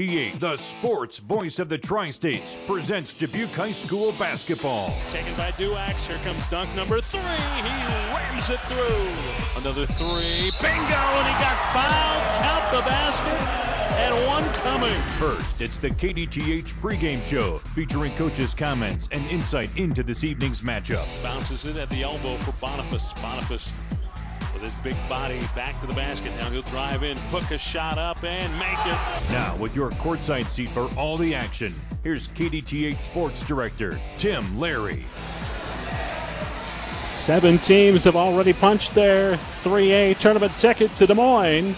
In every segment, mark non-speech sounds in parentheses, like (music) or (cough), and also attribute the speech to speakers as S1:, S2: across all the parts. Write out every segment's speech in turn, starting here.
S1: The sports voice of the Tri-States presents Dubuque High School basketball.
S2: Taken by Duax. Here comes dunk number three. He rams it through. Another three. Bingo! And he got fouled. Count the basket. And one coming.
S1: First, it's the KDTH pregame show featuring coaches' comments and insight into this evening's matchup.
S2: Bounces it at the elbow for Boniface. Boniface with his big body back to the basket. Now he'll drive in, hook a shot up, and make it.
S1: Now, with your courtside seat for all the action, here's KDTH Sports Director Tim Larry.
S3: Seven teams have already punched their 3A tournament ticket to Des Moines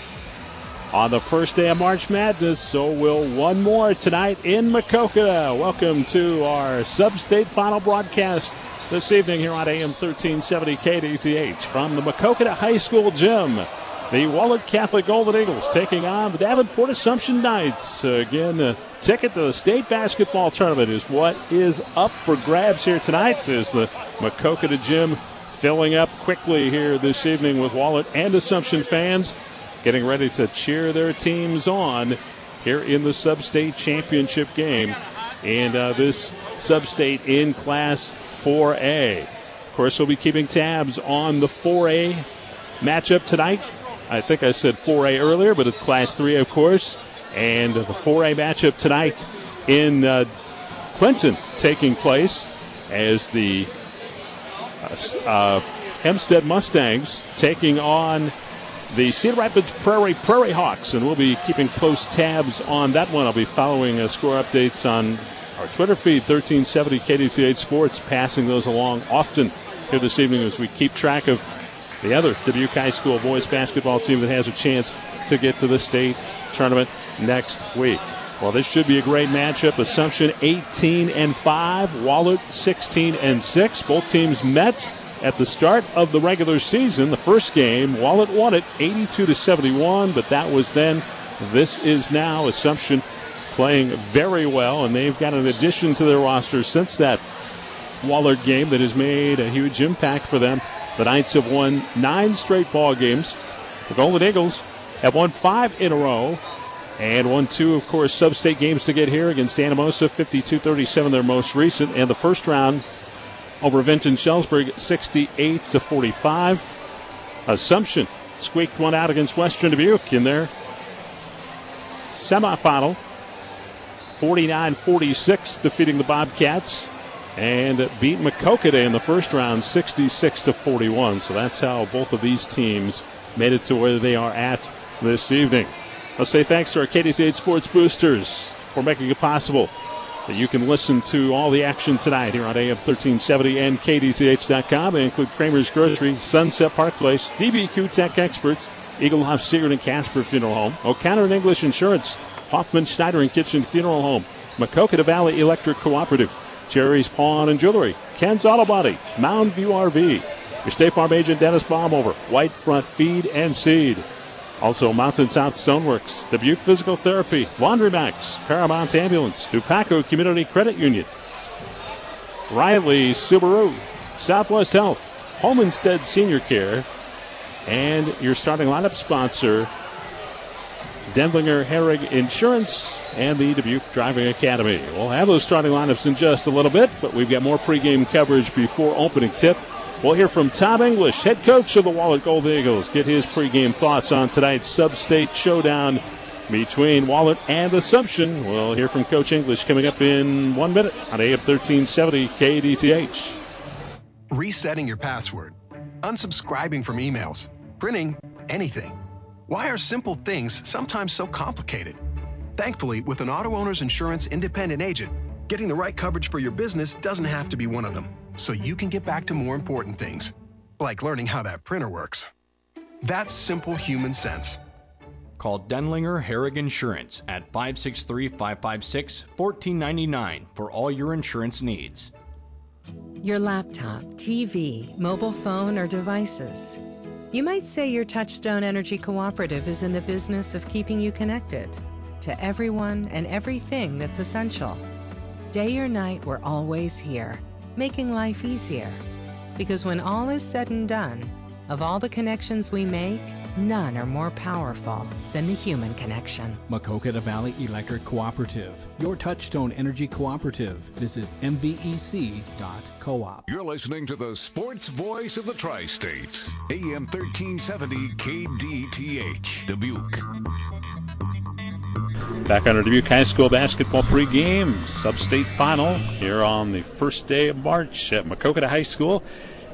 S3: on the first day of March Madness. So will one more tonight in Maquoketa. Welcome to our sub-state final broadcast this evening here on AM 1370 KDTH from the Maquoketa High School gym. The Wahlert Catholic Golden Eagles taking on the Davenport Assumption Knights. Again, a ticket to the state basketball tournament is what is up for grabs here tonight as the Maquoketa gym filling up quickly here this evening with Wahlert and Assumption fans getting ready to cheer their teams on here in the sub-state championship game. And uh, this sub-state in Class 4A. Of course, we'll be keeping tabs on the 4A matchup tonight. I think I said 4A earlier, but it's Class 3, of course. And the 4A matchup tonight in uh, Clinton taking place as the uh, uh, Hempstead Mustangs taking on the Cedar Rapids Prairie Prairie Hawks, and we'll be keeping close tabs on that one. I'll be following uh, score updates on our Twitter feed, 1370 KDTH Sports, passing those along often here this evening as we keep track of the other Dubuque High School boys basketball team that has a chance to get to the state tournament next week. Well, this should be a great matchup. Assumption 18 and 5, Wahlert 16 and 6. Both teams met at the start of the regular season. The first game, Wahlert won it 82 to 71, but that was then. This is now Assumption playing very well, and they've got an addition to their roster since that Wahlert game that has made a huge impact for them. The Knights have won nine straight ball games. The Golden Eagles have won five in a row and won two, of course, sub-state games to get here against Anamosa, 52-37, their most recent, and the first round over Vinton Shellsburg, 68 to 45. Assumption squeaked one out against Western Dubuque in their semifinal 49 46, defeating the Bobcats, and beat Maquoketa in the first round 66 to 41. So that's how both of these teams made it to where they are at this evening. Let's say thanks to our KDTH Sports Boosters for making it possible that you can listen to all the action tonight here on AM 1370 and KDTH.com. They include Kramer's Grocery, Sunset Park Place, DBQ Tech Experts, Egelhof Siegert and Casper Funeral Home, O'Connor and English Insurance, Hoffman Schneider and Kitchen Funeral Home, Maquoketa Valley Electric Cooperative, Jerry's Pawn and Jewelry, Ken's Auto Body, Mound View RV, your State Farm agent Dennis Baumhover, White Front Feed and Seed. Also, Mountain South Stoneworks, Dubuque Physical Therapy, Laundry Max, Paramount Ambulance, Dupaco Community Credit Union, Riley Subaru, Southwest Health, Home Instead Senior Care, and your starting lineup sponsor, Denlinger Herrig Insurance and the Dubuque Driving Academy. We'll have those starting lineups in just a little bit, but we've got more pregame coverage before opening tip. We'll hear from Tom English, head coach of the Wahlert Gold Eagles, get his pregame thoughts on tonight's sub-state showdown between Wahlert and Assumption. We'll hear from Coach English coming up in one minute on AM 1370 KDTH.
S4: Resetting your password, unsubscribing from emails, printing anything. Why are simple things sometimes so complicated? Thankfully, with an auto owner's insurance independent agent, getting the right coverage for your business doesn't have to be one of them, so you can get back to more important things, like learning how that printer works. That's simple human sense.
S5: Call Denlinger Herrig Insurance at 563 556 1499 for all your insurance needs.
S6: Your laptop, TV, mobile phone, or devices. You might say your Touchstone Energy Cooperative is in the business of keeping you connected to everyone and everything that's essential. Day or night, we're always here, making life easier. Because when all is said and done, of all the connections we make, None are more powerful than the human connection.
S7: Maquoketa Valley Electric Cooperative, your touchstone energy cooperative. Visit mvec.coop.
S8: You're listening to the sports voice of the tri states, AM 1370 KDTH, Dubuque.
S3: Back on our Dubuque High School basketball pregame sub-state final here on the first day of March at Maquoketa High School.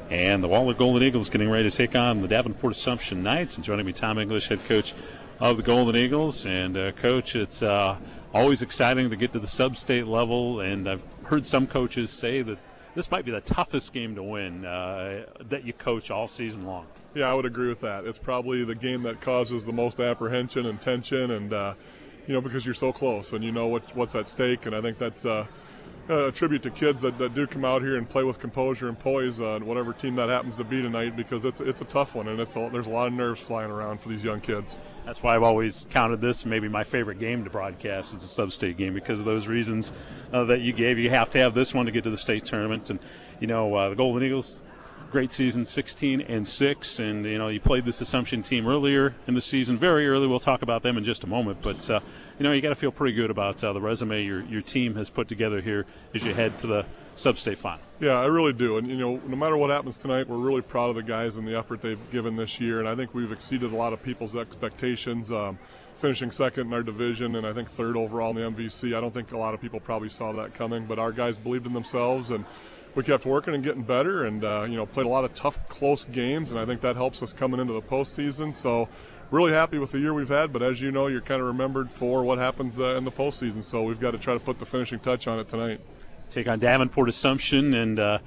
S3: And the Wahlert Golden Eagles getting ready to take on the Davenport Assumption Knights. And joining me, Tom English, head coach of the Golden Eagles. And uh, coach, it's uh, always exciting to get to the sub-state level. And I've heard some coaches say that this might be the toughest game to win uh, that you coach all season long.
S9: Yeah, I would agree with that. It's probably the game that causes the most apprehension and tension, and you know because you're so close and you know what, what's at stake. And I think that's uh, a tribute to kids that, that do come out here and play with composure and poise on whatever team that happens to be tonight because it's it's a tough one and it's a, there's a lot of nerves flying around for these young kids.
S3: That's why I've always counted this maybe my favorite game to broadcast. It's a sub-state game because of those reasons uh, that you gave. You have to have this one to get to the state tournament, and you know uh, the Golden Eagles great season, 16 and 6. And you know, you played this Assumption team earlier in the season, very early. We'll talk about them in just a moment. But uh, you know, you got to feel pretty good about uh, the resume your your team has put together here as you head to the sub-state final.
S9: Yeah, I really do. And you know, no matter what happens tonight, we're really proud of the guys and the effort they've given this year. And I think we've exceeded a lot of people's expectations. Um, finishing second in our division and I think third overall in the MVC. I don't think a lot of people probably saw that coming, but our guys believed in themselves and we kept working and getting better, and uh, you know played a lot of tough, close games, and I think that helps us coming into the postseason. So really happy with the year we've had, but as you know, you're kind of remembered for what happens uh, in the postseason. So we've got to try to put the finishing touch on it tonight.
S3: Take on Davenport Assumption and. Uh,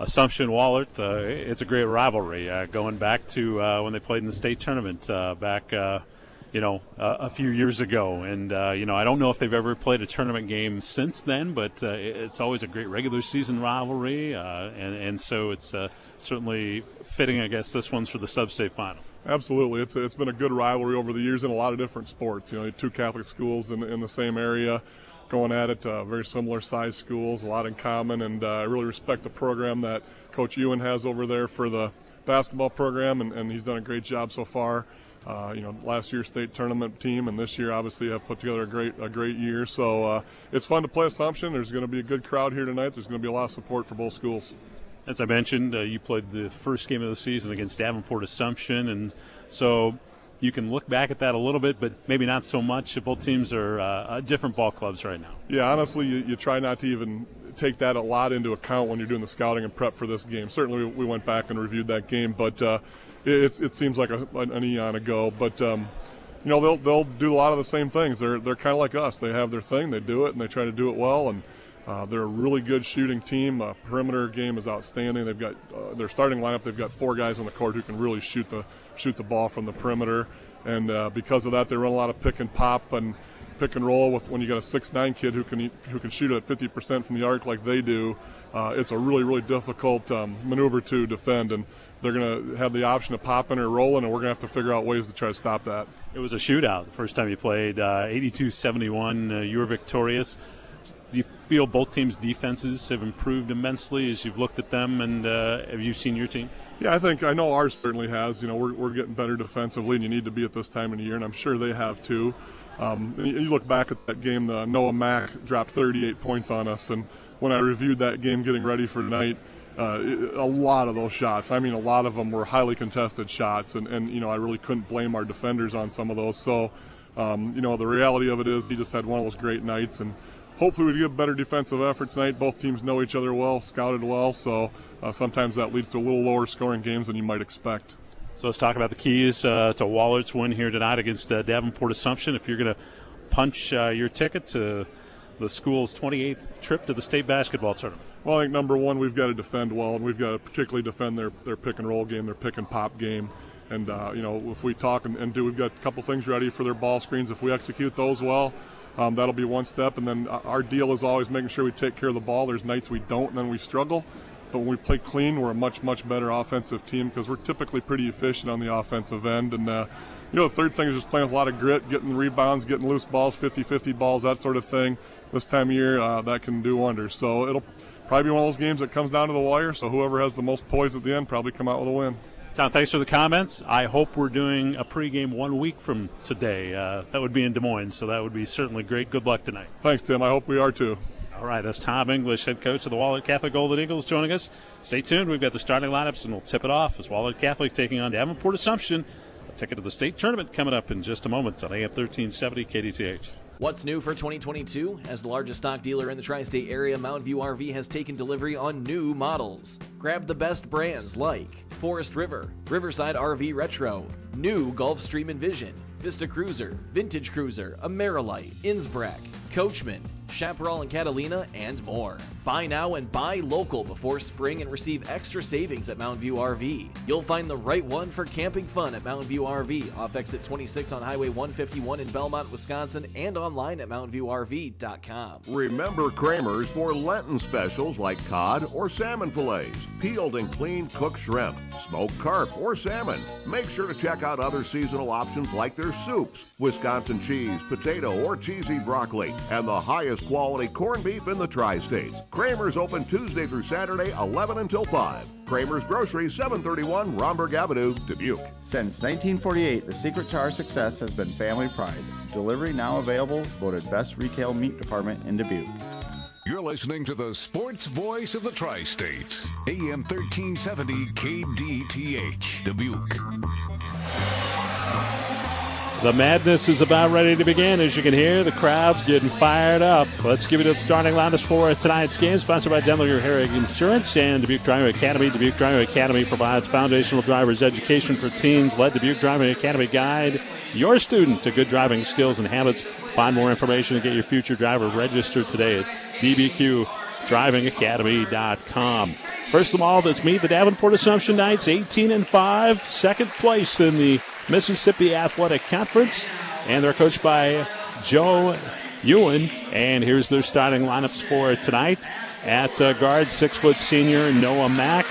S3: Assumption Wahlert, uh, it's a great rivalry. Uh, going back to uh, when they played in the state tournament uh, back you know, a few years ago. And, you know, I don't know if they've ever played a tournament game since then, but it's always a great regular season rivalry. And, and so it's certainly fitting, I guess, this one's for the sub-state final.
S9: Absolutely. It's, it's been a good rivalry over the years in a lot of different sports. You know, two Catholic schools in, in the same area going at it, uh, very similar size schools, a lot in common. And uh, I really respect the program that Coach Ewan has over there for the basketball program, and, and he's done a great job so far. Uh, you know, last year's state tournament team, and this year obviously have put together a great a great year. So uh, it's fun to play Assumption. There's going to be a good crowd here tonight. There's going to be a lot of support for both schools.
S3: As I mentioned, uh, you played the first game of the season against Davenport Assumption, and so you can look back at that a little bit, but maybe not so much. Both teams are uh, different ball clubs right now.
S9: Yeah, honestly, you, you try not to even take that a lot into account when you're doing the scouting and prep for this game. Certainly, we went back and reviewed that game, but uh, it, it seems like a, an eon ago. But um, you know, they'll they'll do a lot of the same things. They're they're kind of like us. They have their thing, they do it, and they try to do it well. And uh, they're a really good shooting team. Uh, perimeter game is outstanding. They've got uh, their starting lineup. They've got four guys on the court who can really shoot the shoot the ball from the perimeter. And uh, because of that, they run a lot of pick and pop and pick and roll with when you got a six nine kid who can who can shoot at 50% from the arc like they do. Uh, it's a really really difficult um, maneuver to defend, and they're going to have the option of popping or rolling, and we're going to have to figure out ways to try to stop that.
S3: It was a shootout the first time you played, uh, 82-71. Uh, you were victorious. Feel both teams' defenses have improved immensely as you've looked at them, and uh, have you seen your team?
S9: Yeah, I think I know ours certainly has. You know, we're, we're getting better defensively, and you need to be at this time of the year, and I'm sure they have too. Um, you look back at that game, the Noah Mack dropped 38 points on us, and when I reviewed that game getting ready for tonight, uh, a lot of those shots. I mean, a lot of them were highly contested shots, and, and you know I really couldn't blame our defenders on some of those. So, um, you know, the reality of it is he just had one of those great nights, and hopefully we get a better defensive effort tonight. Both teams know each other well, scouted well, so uh, sometimes that leads to a little lower scoring games than you might expect.
S3: So let's talk about the keys uh, to Wahlert's win here tonight against uh, Davenport Assumption. If you're going to punch uh, your ticket to the school's 28th trip to the state basketball tournament?
S9: Well, I think number one, we've got to defend well, and we've got to particularly defend their, their pick and roll game, their pick and pop game. And, uh, you know, if we talk and, and, do, we've got a couple things ready for their ball screens. If we execute those well, um, that'll be one step. And then our deal is always making sure we take care of the ball. There's nights we don't, and then we struggle. But when we play clean, we're a much, much better offensive team because we're typically pretty efficient on the offensive end. And, uh, you know, the third thing is just playing with a lot of grit, getting rebounds, getting loose balls, 50 50 balls, that sort of thing this time of year, uh, that can do wonders. So it'll probably be one of those games that comes down to the wire. So whoever has the most poise at the end probably come out with a win.
S3: Tom, thanks for the comments. I hope we're doing a pregame one week from today. Uh, that would be in Des Moines, so that would be certainly great. Good luck tonight.
S9: Thanks, Tim. I hope we are too.
S3: All right, that's Tom English, head coach of the Wahlert Catholic Golden Eagles, joining us. Stay tuned. We've got the starting lineups, and we'll tip it off as Wahlert Catholic taking on Davenport Assumption. A ticket to the state tournament coming up in just a moment on AM 1370 KDTH.
S10: What's new for 2022? As the largest stock dealer in the tri state area, Mountain View RV has taken delivery on new models. Grab the best brands like Forest River, Riverside RV Retro, new Gulfstream Envision, Vista Cruiser, Vintage Cruiser, Amerilite, Innsbruck, Coachman, Chaparral and Catalina, and more. Buy now and buy local before spring and receive extra savings at Mountain View RV. You'll find the right one for camping fun at Mountain View RV, off exit 26 on Highway 151 in Belmont, Wisconsin, and online at mountainviewrv.com.
S11: Remember Kramer's for Lenten specials like cod or salmon fillets, peeled and cleaned cooked shrimp, smoked carp or salmon. Make sure to check out other seasonal options like their soups, Wisconsin cheese, potato or cheesy broccoli, and the highest quality corned beef in the tri-states. Kramer's open Tuesday through Saturday, 11 until 5. Kramer's Grocery, 731 Romberg Avenue, Dubuque.
S12: Since 1948, the secret to our success has been family pride. Delivery now available, voted best retail meat department in Dubuque.
S8: You're listening to the sports voice of the tri states, AM 1370 KDTH, Dubuque.
S3: The madness is about ready to begin. As you can hear, the crowd's getting fired up. Let's give you the starting lineups for tonight's game, sponsored by Denlinger Herrig Insurance and Dubuque Driving Academy. Dubuque Driving Academy provides foundational driver's education for teens. Let Dubuque Driving Academy guide your student to good driving skills and habits. Find more information and get your future driver registered today at dbqdrivingacademy.com. First of all, let's meet the Davenport Assumption Knights, 18 and 5, second place in the Mississippi Athletic Conference, and they're coached by Joe Ewan. And here's their starting lineups for tonight. At uh, guard, six foot senior Noah Mack,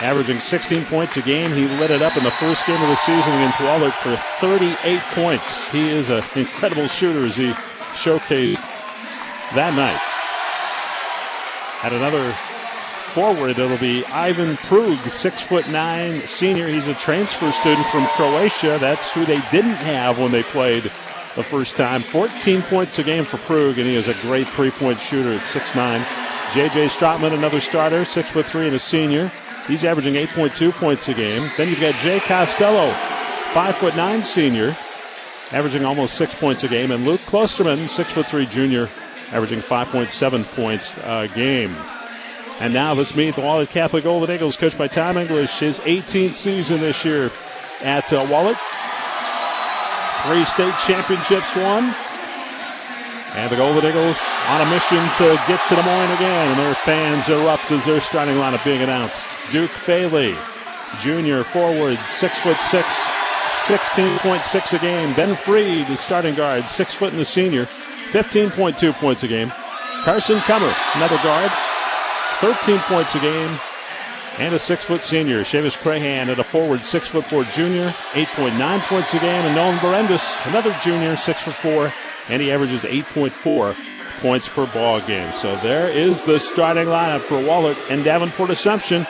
S3: averaging 16 points a game. He lit it up in the first game of the season against Wahlert for 38 points. He is an incredible shooter as he showcased that night. Had another forward, it'll be Ivan Prug, six foot nine senior. He's a transfer student from Croatia. That's who they didn't have when they played the first time. 14 points a game for Prug, and he is a great three-point shooter at 6'9". J.J. Strotman, another starter, six foot three and a senior. He's averaging 8.2 points a game. Then you've got Jay Costello, five foot nine senior, averaging almost six points a game, and Luke Klosterman, six foot three junior, averaging 5.7 points a game. And now let's meet the Wahlert Catholic Golden Eagles, coached by Tom English, his 18th season this year at uh, Wahlert. Three state championships won. And the Golden Eagles on a mission to get to Des Moines again, and their fans erupt as their starting lineup being announced. Duke Faley, junior forward, six foot six, 16.6 a game. Ben Freed, the starting guard, six foot and the senior, 15.2 points a game. Carson Cummer, another guard, 13 points a game, and a six foot senior. Chavis Crahan at a forward, six foot four junior, 8.9 points a game. And Nolan Berendis, another junior, six foot four, and he averages 8.4 points per ball game. So there is the starting lineup for Wahlert and Davenport Assumption.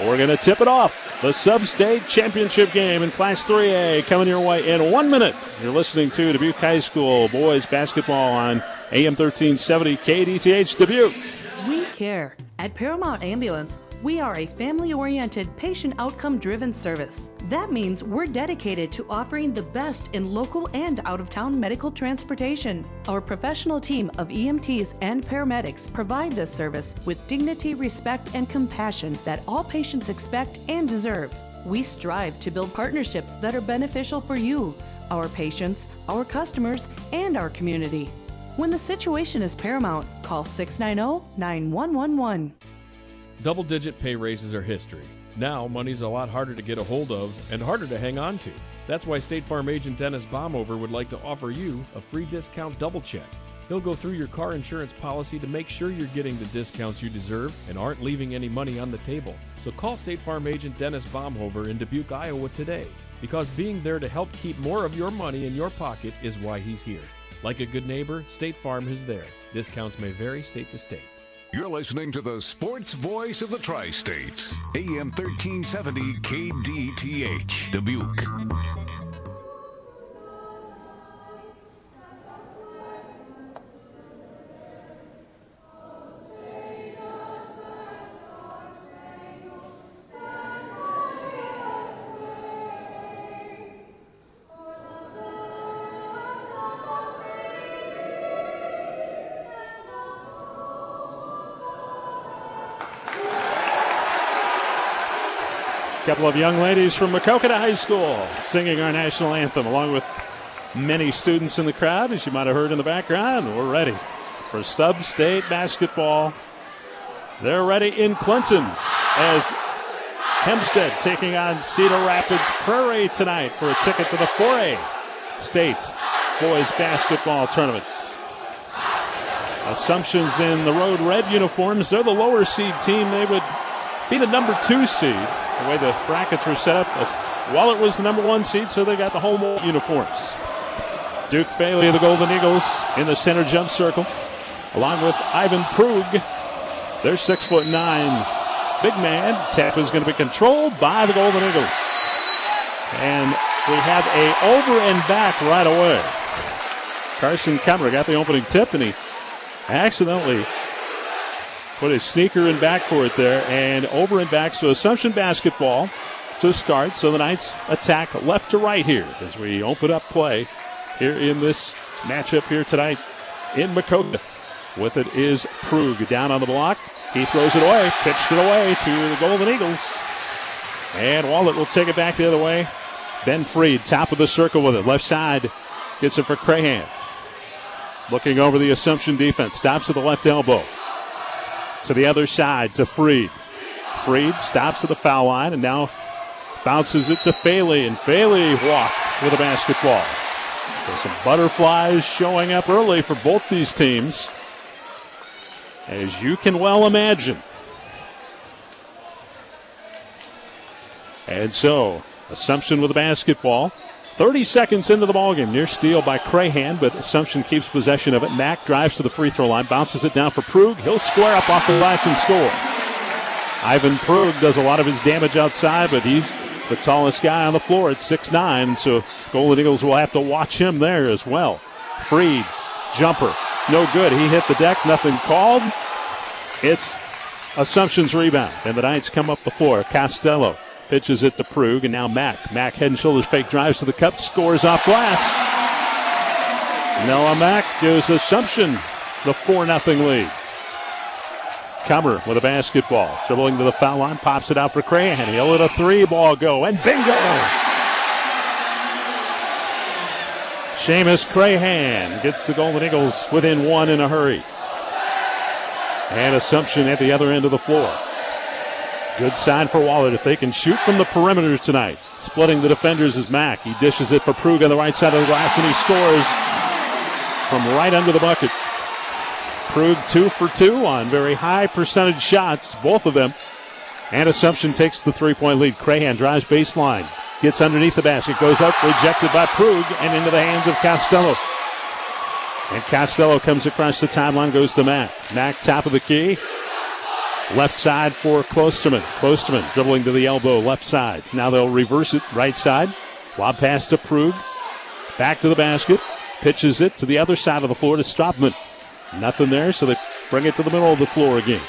S3: We're going to tip it off. The sub-state championship game in Class 3A coming your way in one minute. You're listening to Dubuque High School boys basketball on AM 1370 KDTH Dubuque.
S13: We care. At Paramount Ambulance, we are a family oriented, patient outcome driven service. That means we're dedicated to offering the best in local and out of town medical transportation. Our professional team of EMTs and paramedics provide this service with dignity, respect, and compassion that all patients expect and deserve. We strive to build partnerships that are beneficial for you, our patients, our customers, and our community. When the situation is paramount, call 690 9111.
S14: Double digit pay raises are history. Now, money's a lot harder to get a hold of and harder to hang on to. That's why State Farm agent Dennis Baumhover would like to offer you a free discount double check. He'll go through your car insurance policy to make sure you're getting the discounts you deserve and aren't leaving any money on the table. So call State Farm agent Dennis Baumhover in Dubuque, Iowa today because being there to help keep more of your money in your pocket is why he's here. Like a good neighbor, State Farm is there. Discounts may vary state to state.
S8: You're listening to the sports voice of the Tri States, AM 1370 KDTH, Dubuque.
S3: Couple of young ladies from Maquoketa High School singing our national anthem along with many students in the crowd, as you might have heard in the background. We're ready for sub-state basketball. They're ready in Clinton as Hempstead taking on Cedar Rapids Prairie tonight for a ticket to the 4A state boys basketball tournament. Assumptions in the road red uniforms. They're the lower seed team. They would be the number two seed the way the brackets were set up. Wahlert was the number one seed, so they got the home uniforms. Duke Faley of the Golden Eagles in the center jump circle, along with Ivan Prug. They're six foot nine. Big man. Tap is going to be controlled by the Golden Eagles. And we have a over and back right away. Carson Kemmer got the opening tip, and he accidentally Put a sneaker in backcourt there and over and back. So Assumption basketball to start. So the Knights attack left to right here as we open up play here in this matchup here tonight in Maquoketa. With it is Prug down on the block. He throws it away, pitched it away to the Golden Eagles. And Wahlert will take it back the other way. Ben Freed, top of the circle with it. Left side gets it for Crahan. Looking over the Assumption defense. Stops at the left elbow to the other side to Freed. Freed stops at the foul line and now bounces it to Faley, and Faley walked with a basketball. So some butterflies showing up early for both these teams, as you can well imagine. And so, Assumption with a basketball. 30 seconds into the ballgame. Near steal by Crahan, but Assumption keeps possession of it. Mack drives to the free throw line, bounces it down for Prug. He'll square up off the glass and score. Ivan Prug does a lot of his damage outside, but he's the tallest guy on the floor at 6'9, so Golden Eagles will have to watch him there as well. Freed, jumper, no good. He hit the deck, nothing called. It's Assumption's rebound, and the Knights come up the floor. Costello Pitches it to Prug, and now Mack. Mack head and shoulders fake drives to the cup, scores off glass. Noah Mack gives Assumption the 4 0 lead. Comer with a basketball. Dribbling to the foul line, pops it out for Crahan. He'll let a three ball go, and bingo! Seamus Crahan gets the Golden Eagles within one in a hurry. And Assumption at the other end of the floor. Good sign for Wahlert if they can shoot from the perimeters tonight. Splitting the defenders is Mack. He dishes it for Prug on the right side of the glass and he scores from right under the bucket. Prug two for two on very high percentage shots, both of them. And Assumption takes the three point lead. Crahan drives baseline, gets underneath the basket, goes up, rejected by Prug, and into the hands of Costello. And Costello comes across the timeline, goes to Mack. Mack top of the key, Left side for Klosterman. Klosterman dribbling to the elbow, left side. Now they'll reverse it, right side. Lob pass to Prug. Back to the basket. Pitches it to the other side of the floor to Stropman. Nothing there, so they bring it to the middle of the floor again.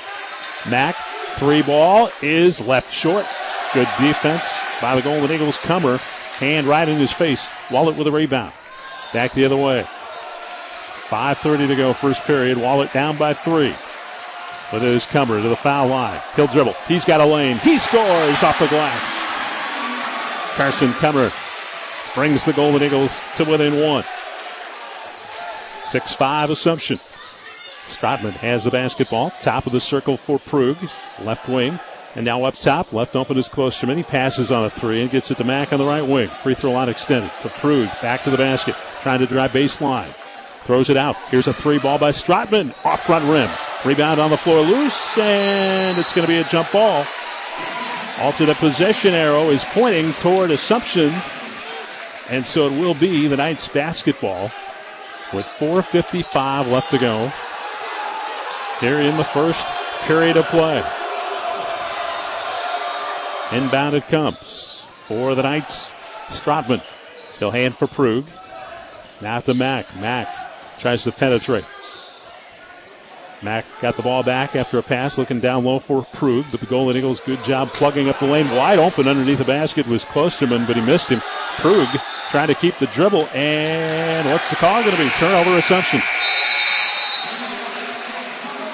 S3: Mack, three ball is left short. Good defense by the Golden Eagles. Comer, hand right in his face. Wahlert with a rebound. Back the other way. 5.30 to go, first period. Wahlert down by three. But it is Comer to the foul line. He'll dribble. He's got a lane. He scores off the glass. Carson Comer brings the Golden Eagles to within one. 6-5 Assumption. Stratman has the basketball. Top of the circle for Prug. Left wing. And now up top. Left open is Klosterman. He passes on a three and gets it to Mack on the right wing. Free throw line extended to Prug. Back to the basket. Trying to drive baseline. Throws it out. Here's a three ball by Stratman. Off front rim. Rebound on the floor loose, and it's going to be a jump ball. Alternate possession arrow is pointing toward Assumption, and so it will be the Knights basketball with 4.55 left to go. here in the first period of play. Inbound it comes for the Knights. Strodman. He'll hand for Prug. Now to Mack. Mack tries to penetrate. Mack got the ball back after a pass, looking down low for Prug, but the Golden Eagles, good job plugging up the lane. Wide open underneath the basket was Klosterman, but he missed him. Prug trying to keep the dribble, and what's the call going to be? Turnover Assumption.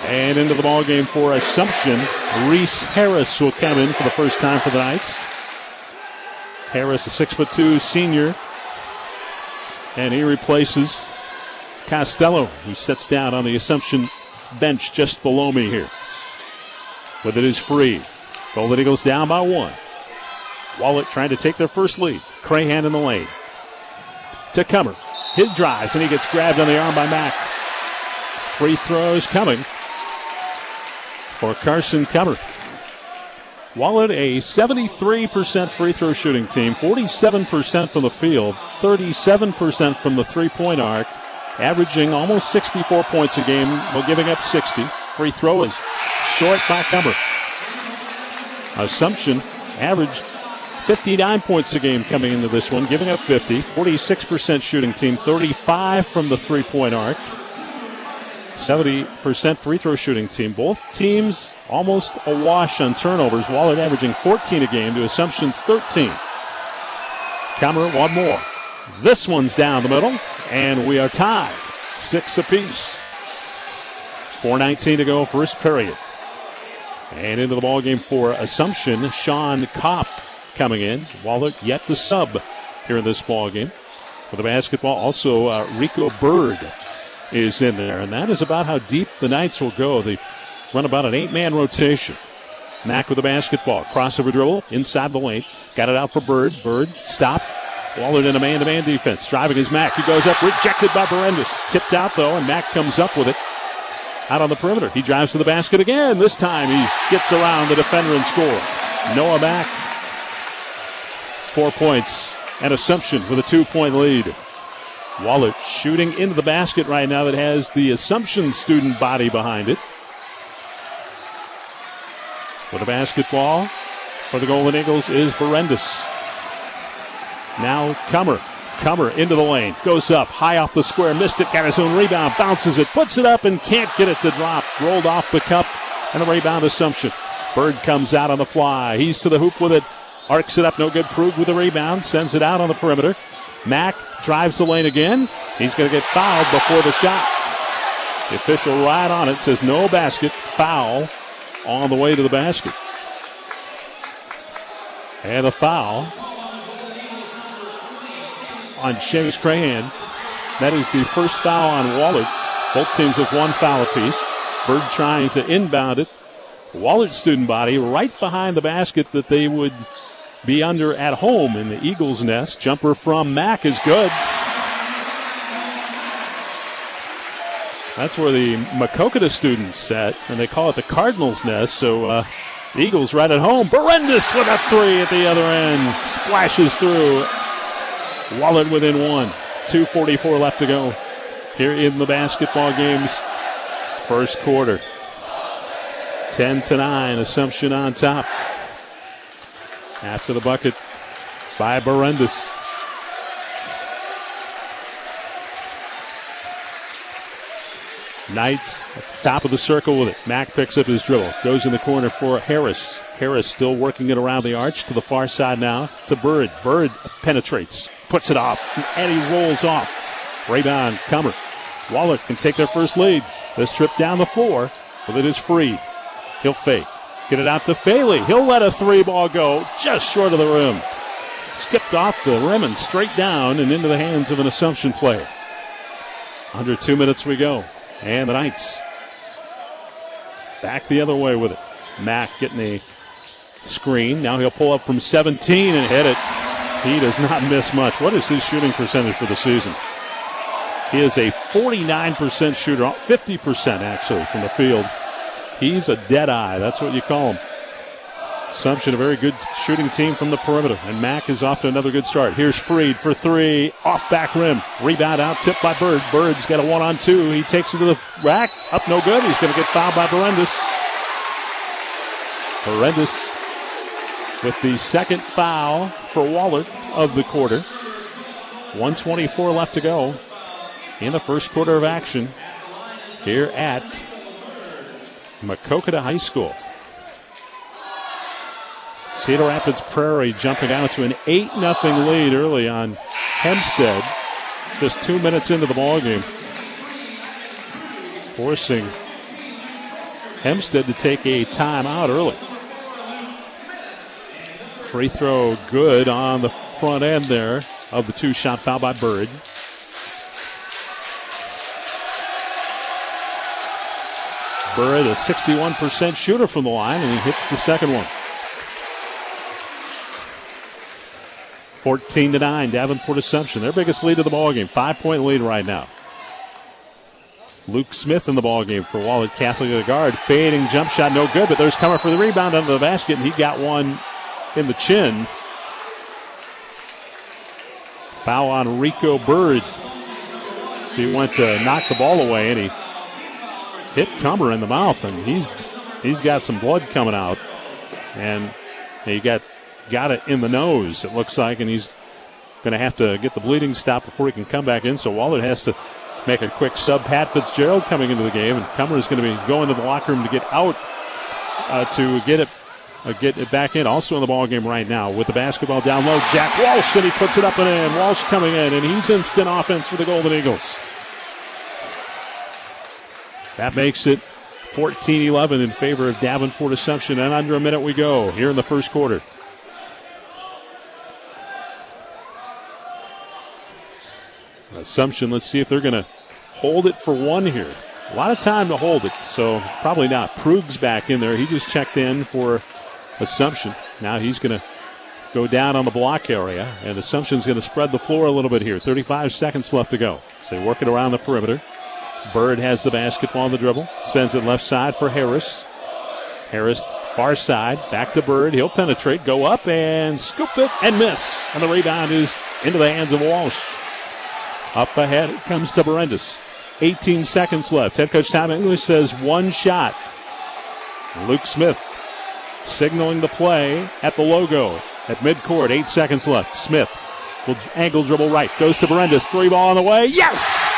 S3: And into the ball game for Assumption, Reese Harris will come in for the first time for the Knights. Harris, a six foot two senior, and he replaces Costello, who sits down on the Assumption bench just below me here. With it is free. Golden Eagles down by one. Wahlert trying to take their first lead. Crahan in the lane. To Comer. His drives, and he gets grabbed on the arm by Mack. Free throws coming for Carson Comer. Wahlert, a 73% free throw shooting team, 47% from the field, 37% from the three point arc, averaging almost 64 points a game while giving up 60. Free throw is short by Comer. Assumption averaged 59 points a game coming into this one, giving up 50. 46% shooting team, 35 from the three point arc. 70% free throw shooting team. Both teams almost a wash on turnovers. Wahlert averaging 14 a game to Assumption's 13. Comer, one more. This one's down the middle, and we are tied. Six apiece. 4.19 to go, first period. And into the ball game for Assumption, Sean Kopp coming in. Wahlert yet the sub here in this ball game. For the basketball, also uh, Rico Bird is in there, and that is about how deep the Knights will go. They run about an eight-man rotation. Mack with the basketball, crossover dribble inside the lane, got it out for Bird. Bird stopped. Wahlert in a man-to-man defense, driving his Mack. He goes up, rejected by Berendis. Tipped out though, and Mack comes up with it out on the perimeter. He drives to the basket again. This time he gets around the defender and scores. Noah Mack, four points, and Assumption with a two-point lead. Wahlert shooting into the basket right now that has the Assumption student body behind it. With the basketball for the Golden Eagles is Berendis. Now Comer. Comer into the lane. Goes up. High off the square. Missed it. Got his own rebound. Bounces it. Puts it up and can't get it to drop. Rolled off the cup. And the rebound Assumption. Bird comes out on the fly. He's to the hoop with it. Arcs it up. No good. Prug with the rebound. Sends it out on the perimeter. Mack drives the lane again. He's going to get fouled before the shot. The official right on it says no basket. Foul on the way to the basket. And a foul on Chase Crahan. That is the first foul on Wahlert. Both teams with one foul apiece. Bird trying to inbound it. Wahlert student body right behind the basket that they would be under at home in the Eagles' nest. Jumper from Mack is good. That's where the Maquoketa students set, and they call it the Cardinals' nest. So uh, Eagles right at home. Berendis with a three at the other end. Splashes through. Wahlert within one. 2.44 left to go here in the basketball game's first quarter. 10 to 9. Assumption on top. After the bucket by Berendis. Knights top of the circle with it. Mack picks up his dribble. Goes in the corner for Harris. Harris still working it around the arch to the far side now to Bird. Bird penetrates, puts it off, and he rolls off. Rebound, Comer. Wahlert can take their first lead. This trip down the floor, but it is free. He'll fake. Get it out to Faley. He'll let a three ball go just short of the rim. Skipped off the rim and straight down and into the hands of an Assumption player. Under two minutes we go. And the Knights back the other way with it. Mack getting a screen. Now he'll pull up from 17 and hit it. He does not miss much. What is his shooting percentage for the season? He is a 49% shooter, 50% actually from the field. He's a dead eye. That's what you call him. Assumption, a very good shooting team from the perimeter. And Mack is off to another good start. Here's Freed for three. Off back rim. Rebound out, tipped by Bird. Bird's got a one on two. He takes it to the rack. Up no good. He's going to get fouled by Berendis. Berendis with the second foul for Wahlert of the quarter. 124 left to go in the first quarter of action here at Maquoketa High School. Cedar Rapids Prairie jumping out to an 8 0 lead early on Hempstead. Just two minutes into the ball game, forcing Hempstead to take a timeout early. Free throw good on the front end there of the two shot foul by Bird. Bird, a 61% shooter from the line, and he hits the second one. 14 to 9, Davenport Assumption. Their biggest lead of the ball game. Five point lead right now. Luke Smith in the ball game for Wahlert Catholic of the guard. Fading jump shot, no good, but there's Comer for the rebound under the basket, and he got one in the chin. Foul on Rico Bird. So he went to knock the ball away, and he hit Comer in the mouth, and he's he's got some blood coming out, and he got got it in the nose, it looks like, and he's going to have to get the bleeding stopped before he can come back in. So Wahlert has to make a quick sub. Pat Fitzgerald coming into the game, and Comer is going to be going to the locker room to get out uh, to get it Uh, get it back in. Also in the ball game right now with the basketball down low, Jack Walsh, and he puts it up and in. Walsh coming in, and he's instant offense for the Golden Eagles. That makes it 14-11 in favor of Davenport Assumption, and under a minute we go here in the first quarter. Assumption, let's see if they're going to hold it for one here. A lot of time to hold it, so probably not. Prug's back in there. He just checked in for Assumption. Now he's going to go down on the block area, and Assumption's going to spread the floor a little bit here. 35 seconds left to go. So they work it around the perimeter. Bird has the basketball on the dribble, sends it left side for Harris. Harris, far side, back to Bird. He'll penetrate, go up, and scoop it and miss. And the rebound is into the hands of Walsh. Up ahead it comes to Berendis. 18 seconds left. Head coach Tom English says one shot. Luke Smith signaling the play at the logo at midcourt. Eight seconds left. Smith will angle dribble right. Goes to Berendis. Three ball on the way. Yes!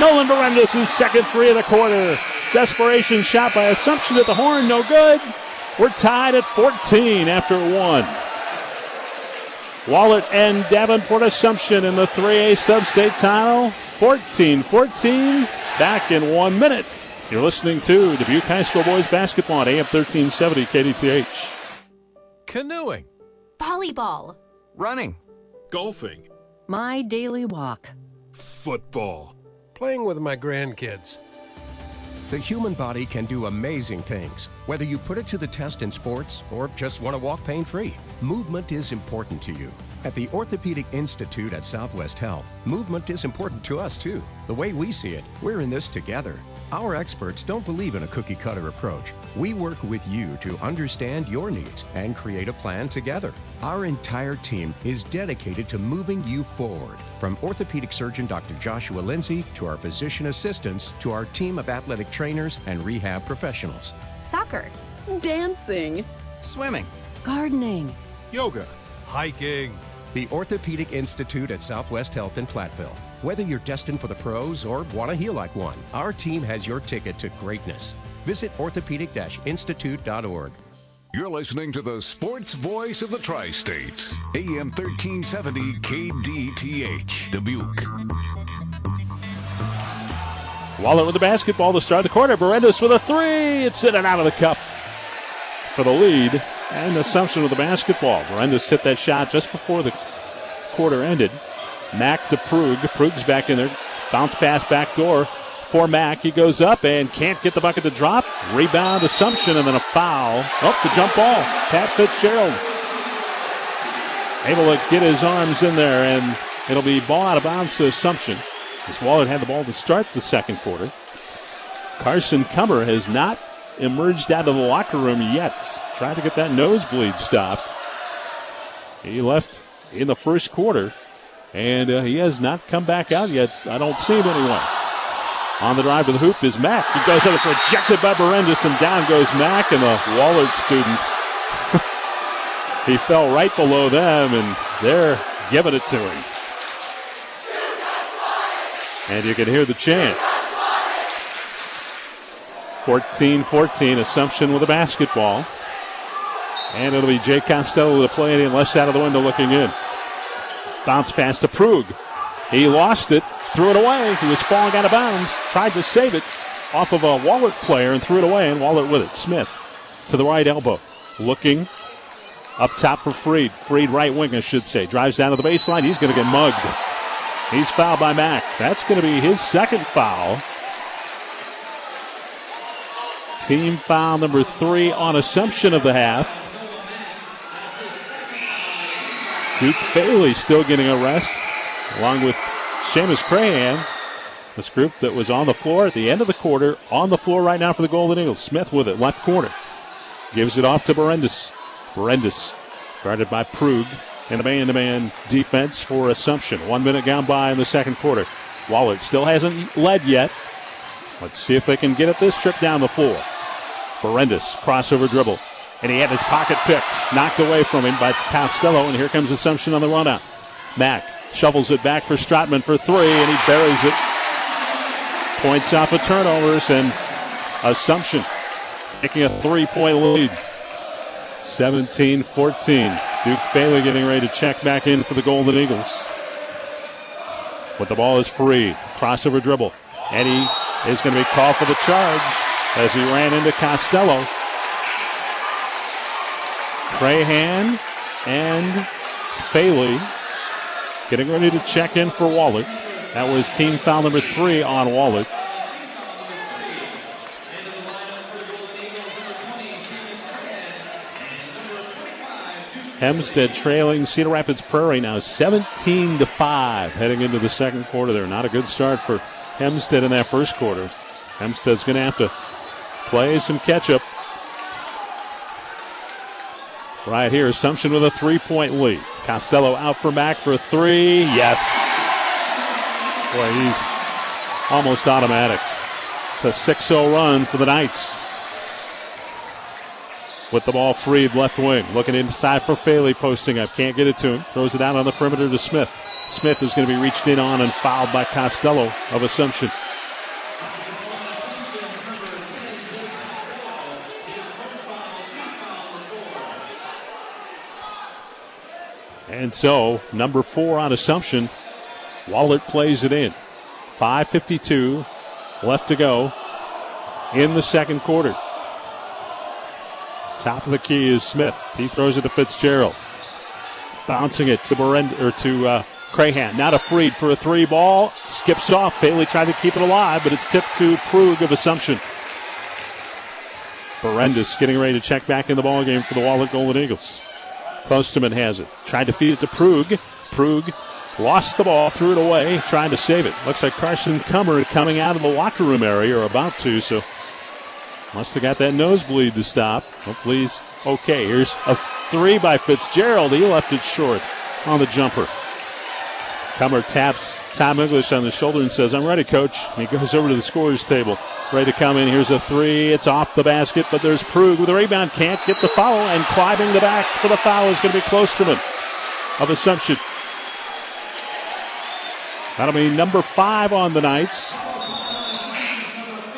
S3: Nolan Berendis' second three of the quarter. Desperation shot by Assumption at the horn. No good. We're tied at 14 after one. Wahlert and Davenport Assumption in the 3A sub-state title. 14-14. Back in one minute. You're listening to Dubuque High School boys basketball at AM 1370 KDTH.
S15: Canoeing.
S16: Volleyball.
S15: Running. Golfing.
S6: My daily walk.
S15: Football.
S17: Playing with my grandkids.
S18: The human body can do amazing things, whether you put it to the test in sports or just want to walk pain free. Movement is important to you. At the Orthopedic Institute at Southwest Health, movement is important to us too. The way we see it, we're in this together. Our experts don't believe in a cookie cutter approach. We work with you to understand your needs and create a plan together. Our entire team is dedicated to moving you forward. From orthopedic surgeon Dr. Joshua Lindsay to our physician assistants to our team of athletic trainers and rehab professionals.
S16: Soccer.
S19: Dancing.
S15: Swimming.
S19: Gardening.
S15: Yoga. Hiking.
S18: The Orthopedic Institute at Southwest Health in Platteville. Whether you're destined for the pros or want to heal like one, our team has your ticket to greatness. Visit orthopedic-institute.org.
S8: You're listening to the sports voice of the tri-states, AM 1370 KDTH, Dubuque.
S3: Wahlert with the basketball to start the quarter. Berendis with a three. It's in and out of the cup for the lead. And Assumption with the basketball. Berendis hit that shot just before the quarter ended. Mack to Prug. Prug's back in there. Bounce pass back door for Mack. He goes up and can't get the bucket to drop. Rebound Assumption and then a foul. Oh, the jump ball. Pat Fitzgerald able to get his arms in there and it'll be ball out of bounds to Assumption. As Wahlert had the ball to start the second quarter. Carson Comer has not emerged out of the locker room yet. tried to get that nosebleed stopped. He left in the first quarter, and uh, he has not come back out yet. I don't see him anyway. On the drive to the hoop is Mack. He goes up, it's rejected by Berendis, and down goes Mack, and the Wahlert students. (laughs) he fell right below them, and they're giving it to him. And you can hear the chant. 14 14, Assumption with a basketball. And it'll be Jay Costello to play it in left side of the window looking in. Bounce pass to Prug. He lost it, threw it away. He was falling out of bounds, tried to save it off of a Wahlert player and threw it away, and Wahlert with it. Smith to the right elbow, looking up top for Freed. Freed right wing, I should say. Drives down to the baseline. He's going to get mugged. He's fouled by Mack. That's going to be his second foul. Team foul number three on assumption of the half. Duke Bailey still getting a rest, along with Seamus Crahan. This group that was on the floor at the end of the quarter, on the floor right now for the Golden Eagles. Smith with it, left corner. Gives it off to Berendis. Berendis guarded by Prug in a man-to-man defense for Assumption. One minute gone by in the second quarter. Wahlert still hasn't led yet. Let's see if they can get it this trip down the floor. Berendis, crossover dribble. And he had his pocket picked, knocked away from him by Costello, and here comes Assumption on the run out. Mack shovels it back for Stratman for three, and he buries it. Points off of turnovers, and Assumption taking a three-point lead. 17-14. Duke Bailey getting ready to check back in for the Golden Eagles. But the ball is free. Crossover dribble. And he is going to be called for the charge as he ran into Costello. Crahan and Bailey getting ready to check in for Wahlert. That was team foul number three on Wahlert. Hempstead trailing Cedar Rapids Prairie now 17 to 5 heading into the second quarter there. Not a good start for Hempstead in that first quarter. Hempstead's going to have to play some catch up. Right here, Assumption with a three point lead. Costello out for Mack for three. Yes. Boy, he's almost automatic. It's a 6 0 run for the Knights with the ball freed left wing. Looking inside for Faley, posting up. Can't get it to him. Throws it out on the perimeter to Smith. Smith is going to be reached in on and fouled by Costello of Assumption. And so, number four on Assumption, Wahlert plays it in. 5.52 left to go in the second quarter. Top of the key is Smith. He throws it to Fitzgerald. Bouncing it to Berend or to uh, Crahan. Not a Freed for a three ball. Skips off. Bailey tries to keep it alive, but it's tipped to Prug of Assumption. Berendis getting ready to check back in the ball game for the Wahlert Golden Eagles. Klosterman has it. Tried to feed it to Prug. Prug lost the ball, threw it away, trying to save it. Looks like Carson Cummer coming out of the locker room area or about to, so must have got that nosebleed to stop. Hopefully he's okay. Here's a three by Fitzgerald. He left it short on the jumper. Cummer taps Tom English on the shoulder and says, I'm ready, coach. He goes over to the scorer's table. Ready to come in. Here's a three. It's off the basket, but there's Prug with a rebound. Can't get the foul, and climbing the back for the foul is going to be Klosterman of Assumption. That'll be number five on the Knights.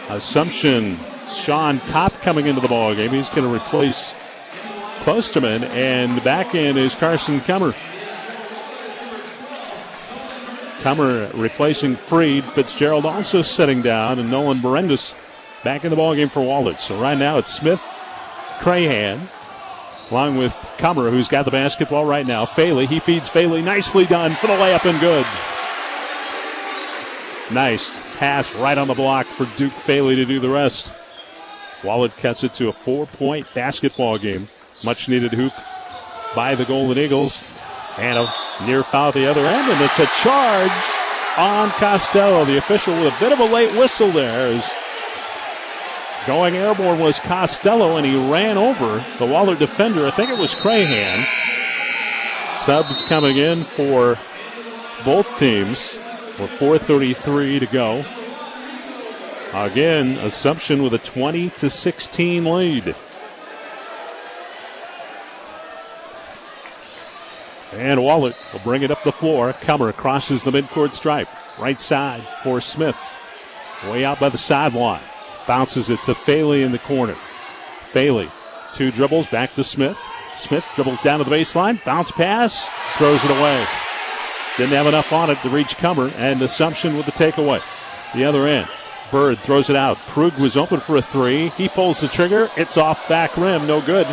S3: Assumption Sean Kopp coming into the ball game. He's going to replace Klosterman, and back end is Carson Cummer. Cummer replacing Freed. Fitzgerald also sitting down, and Nolan Berendis back in the ball game for Wahlert. So right now it's Smith, Crahan, along with Cummer, who's got the basketball right now. Faley, he feeds Faley. Nicely done for the layup and good. Nice pass right on the block for Duke Faley to do the rest. Wahlert cuts it to a four-point basketball game. Much needed hoop by the Golden Eagles. And a near foul at the other end, and it's a charge on Costello. The official with a bit of a late whistle there is Going airborne was Costello, and he ran over the Wahlert defender. I think it was Crahan. Subs coming in for both teams with 4.33 to go. Again, Assumption with a 20 to 16 lead. And Wahlert will bring it up the floor. Comer crosses the midcourt stripe. Right side for Smith. Way out by the sideline. Bounces it to Faley in the corner. Faley, two dribbles, back to Smith. Smith dribbles down to the baseline. Bounce pass. Throws it away. Didn't have enough on it to reach Comer. And Assumption with the takeaway. The other end. Bird throws it out. Prug was open for a three. He pulls the trigger. It's off back rim. No good.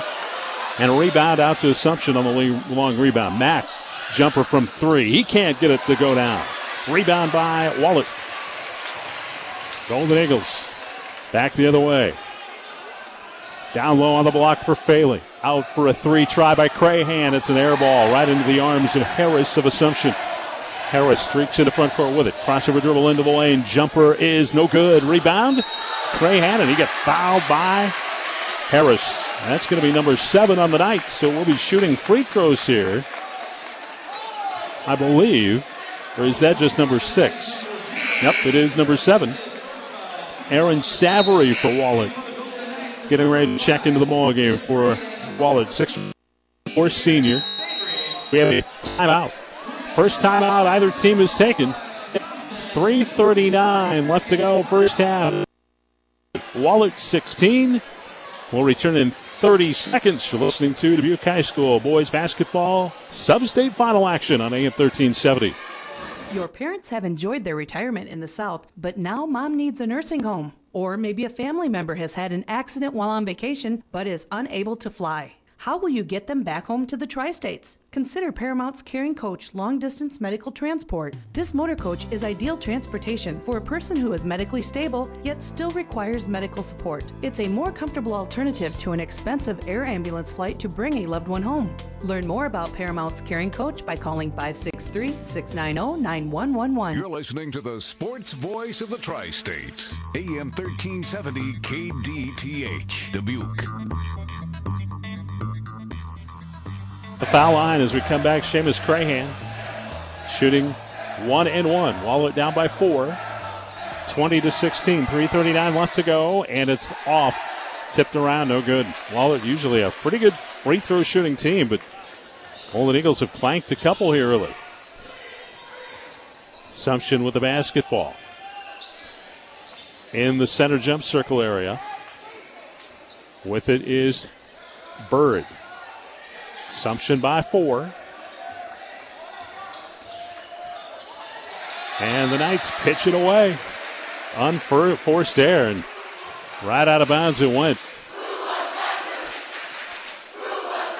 S3: And a rebound out to Assumption on the long rebound. Mack, jumper from three. He can't get it to go down. Rebound by Wahlert. Golden Eagles back the other way. Down low on the block for Faley. Out for a three try by Crahan. It's an air ball right into the arms of Harris of Assumption. Harris streaks into the front court with it. Crossover dribble into the lane. Jumper is no good. Rebound. Crahan, and he got fouled by Harris. That's going to be number seven on the night, so we'll be shooting free throws here. I believe. Or is that just number six? Yep, it is number seven. Aaron Savory for Wahlert. Getting ready to check into the ball game for Wahlert. Six four senior. We have a timeout. First timeout either team has taken. 3.39 left to go, first half. Wahlert 16. We'll return in 30 seconds. You're listening to Dubuque High School boys basketball sub-state final action on AM 1370.
S13: Your parents have enjoyed their retirement in the South, but now mom needs a nursing home. Or maybe a family member has had an accident while on vacation but is unable to fly. How will you get them back home to the tri states? Consider Paramount's Caring Coach long distance medical transport. This motor coach is ideal transportation for a person who is medically stable yet still requires medical support. It's a more comfortable alternative to an expensive air ambulance flight to bring a loved one home. Learn more about Paramount's Caring Coach by calling 563 690 9111.
S8: You're listening to the sports voice of the tri states, AM 1370 KDTH, Dubuque.
S3: The foul line as we come back. Seamus Crahan shooting one and one. Wahlert down by four. 20 to 16. 3:39 left to go, and it's off. Tipped around, no good. Wahlert usually a pretty good free throw shooting team, but Golden Eagles have clanked a couple here early. Assumption with the basketball in the center jump circle area. With it is Bird. Assumption by four. And the Knights pitch it away. Unforced air and right out of bounds it went.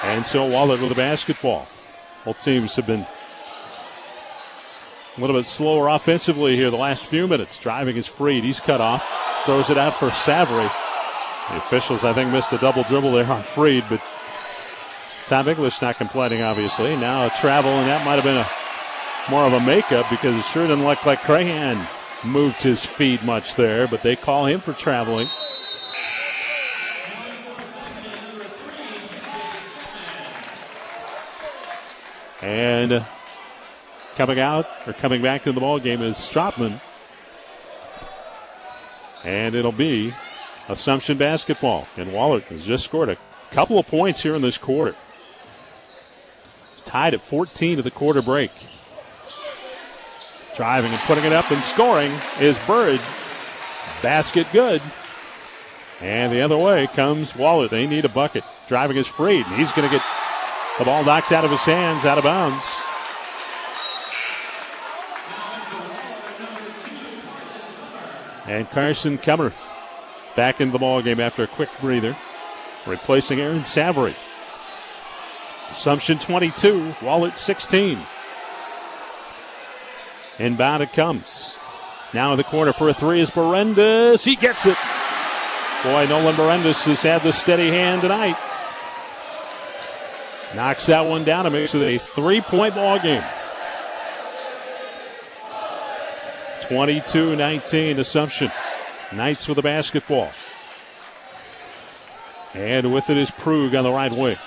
S3: And so Wahlert with the basketball. Both teams have been a little bit slower offensively here the last few minutes. Driving is Freed. He's cut off. Throws it out for Savory. The officials, I think, missed a double dribble there on Freed, but Tom English not complaining, obviously. Now a travel, and that might have been a more of a makeup because it sure didn't look like Crahan moved his feet much there, but they call him for traveling. And coming out or coming back to the ball game is Stratman. And it'll be Assumption basketball. And Wahlert has just scored a couple of points here in this quarter. Tied at 14 to the quarter break. Driving and putting it up and scoring is Bird. Basket good. And the other way comes Wahlert. They need a bucket. Driving is Freed. He's going to get the ball knocked out of his hands, out of bounds. And Carson Comer back into the ball game after a quick breather, replacing Aaron Savory. Assumption 22, Wahlert 16. Inbound it comes. Now in the corner for a three is Berendis. He gets it. Boy, Nolan Berendis has had the steady hand tonight. Knocks that one down and makes it a three-point ball game. 22-19 Assumption. Knights with the basketball. And with it is Prug on the right wing.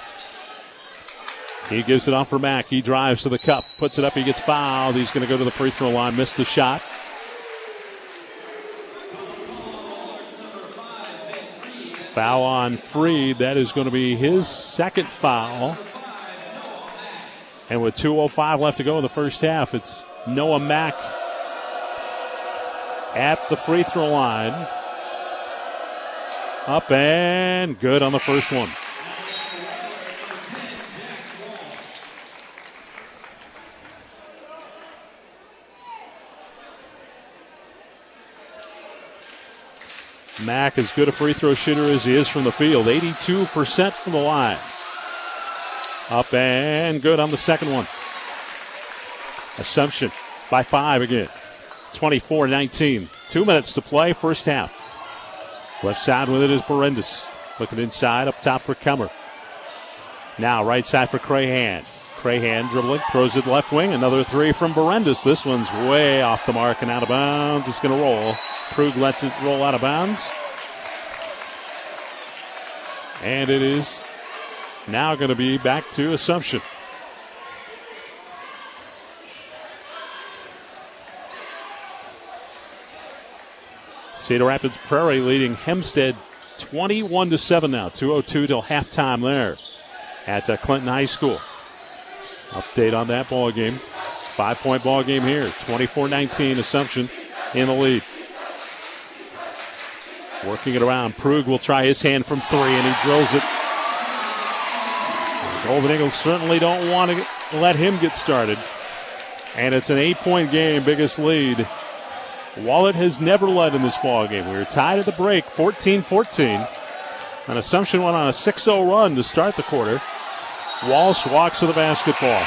S3: He gives it off for Mack. He drives to the cup, puts it up. He gets fouled. He's going to go to the free throw line, miss the shot. Foul on Freed. That is going to be his second foul. And with 2.05 left to go in the first half, it's Noah Mack at the free throw line. Up and good on the first one. Mack, as good a free throw shooter as he is from the field, 82% from the line. Up and good on the second one. Assumption by five again. 24 19. Two minutes to play, first half. Left side with it is Berendis. Looking inside, up top for Kemmer. Now right side for Crahan. Crahan dribbling, throws it left wing. Another three from Berendis. This one's way off the mark and out of bounds. It's going to roll. Prug lets it roll out of bounds. And it is now going to be back to Assumption. Cedar Rapids Prairie leading Hempstead 21 to 7 now. 202 till halftime there at uh, Clinton High School. Update on that ball game. Five point ball game here. 24 19 Assumption in the lead. Working it around. Prug will try his hand from three, and he drills it. The Golden Eagles certainly don't want to let him get started. And it's an eight point game, biggest lead. Wahlert has never led in this ball game. We were tied at the break, 14 14. An Assumption went on a 6 0 run to start the quarter. Walsh walks to the basketball.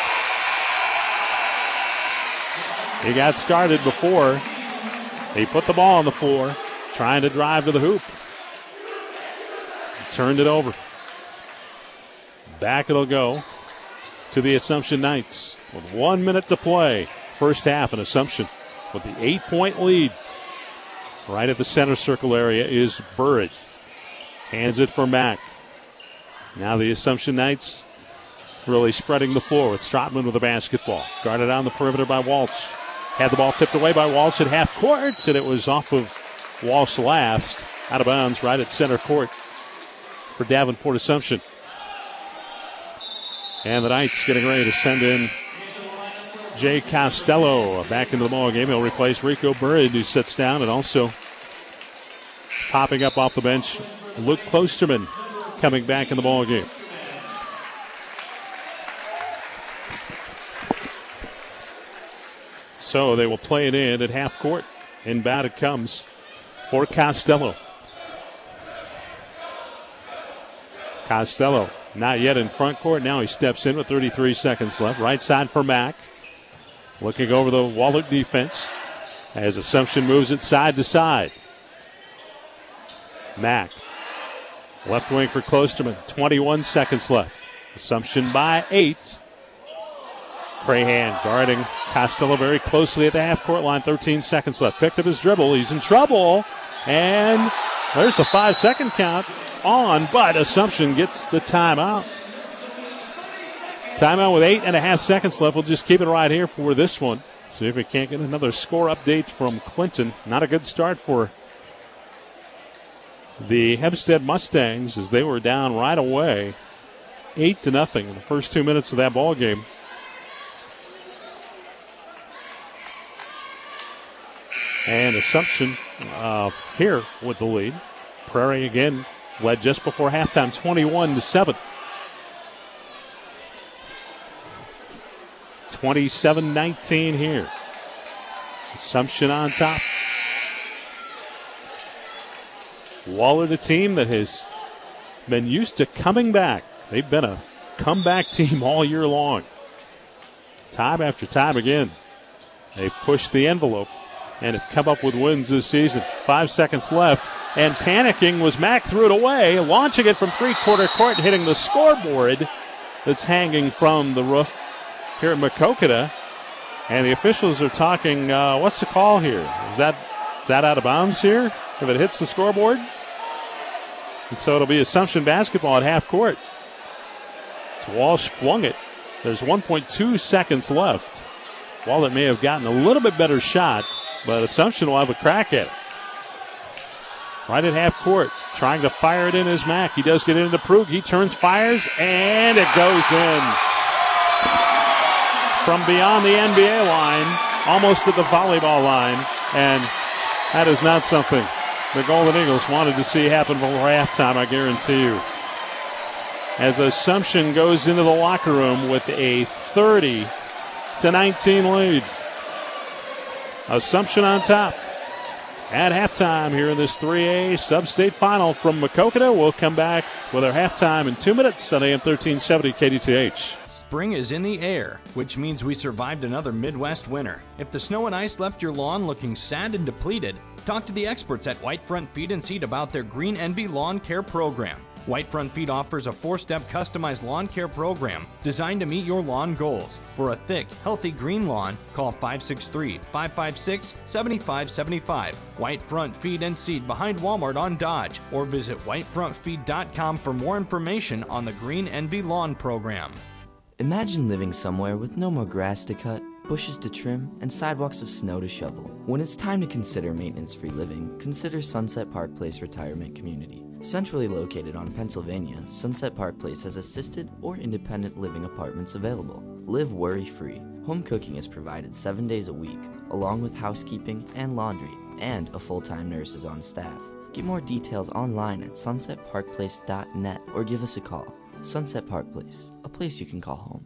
S3: He got started before he put the ball on the floor trying to drive to the hoop. Turned it over. Back it'll go to the Assumption Knights with one minute to play. First half, an Assumption with the eight point lead. Right at the center circle area is Burridge. Hands it for Mack. Now the Assumption Knights really spreading the floor with Stratman with the basketball. Guarded on the perimeter by Walsh. Had the ball tipped away by Walsh at half court, and it was off of Walsh last, out of bounds right at center court for Davenport Assumption. And the Knights getting ready to send in Jay Costello back into the ball game. He'll replace Rico Burrid, who sits down, and also popping up off the bench, Luke Klosterman coming back in the ball game. So they will play it in at half court. Inbound it comes for Costello. Costello not yet in front court. Now he steps in with 33 seconds left. Right side for Mack. Looking over the Wahlert defense as Assumption moves it side to side. Mack. Left wing for Klosterman. 21 seconds left. Assumption by eight. Crahan guarding Costello very closely at the half court line. 13 seconds left. Picked up his dribble. He's in trouble. And there's a five second count on, but Assumption gets the timeout. Timeout with eight and a half seconds left. We'll just keep it right here for this one. See if we can't get another score update from Clinton. Not a good start for the Hempstead Mustangs as they were down right away, eight to nothing in the first two minutes of that ball game. And Assumption uh, here with the lead. Prairie again led just before halftime, 21 to seven. 27-19 here. Assumption on top. Wahlert, the team that has been used to coming back. They've been a comeback (laughs) team all year long. Time after time again, they've pushed the envelope and have come up with wins this season. Five seconds left, and panicking was Mack threw it away, launching it from three-quarter court, hitting the scoreboard that's hanging from the roof here at Maquoketa. And the officials are talking. Uh, what's the call here? Is that is that out of bounds here? If it hits the scoreboard, And so it'll be Assumption basketball at half court. As Walsh flung it. There's 1.2 seconds left. Wahlert may have gotten a little bit better shot, but Assumption will have a crack at it. Right at half court, trying to fire it in his Mack. He does get into Prug. He turns, fires, and it goes in. From beyond the NBA line, almost to the volleyball line, and that is not something the Golden Eagles wanted to see happen before halftime, I guarantee you. As Assumption goes into the locker room with a 30 to 19 lead. Assumption on top at halftime here in this 3A sub-state final from Maquoketa. We'll come back with our halftime in two minutes on AM 1370 KDTH.
S5: Spring is in the air, which means we survived another Midwest winter. If the snow and ice left your lawn looking sad and depleted, talk to the experts at Whitefront Feed and Seed about their Green Envy Lawn Care Program. Whitefront Feed offers a four step customized lawn care program designed to meet your lawn goals. For a thick, healthy green lawn, call 563 556 7575. Whitefront Feed and Seed behind Walmart on Dodge or visit whitefrontfeed.com for more information on the Green Envy Lawn Program.
S16: Imagine living somewhere with no more grass to cut, bushes to trim, and sidewalks of snow to shovel. When it's time to consider maintenance free living, consider Sunset Park Place Retirement Community. Centrally located on Pennsylvania, Sunset Park Place has assisted or independent living apartments available. Live worry free. Home cooking is provided seven days a week, along with housekeeping and laundry, and a full time nurse is on staff. Get more details online at sunsetparkplace.net or give us a call. Sunset Park Place, a place you can call home.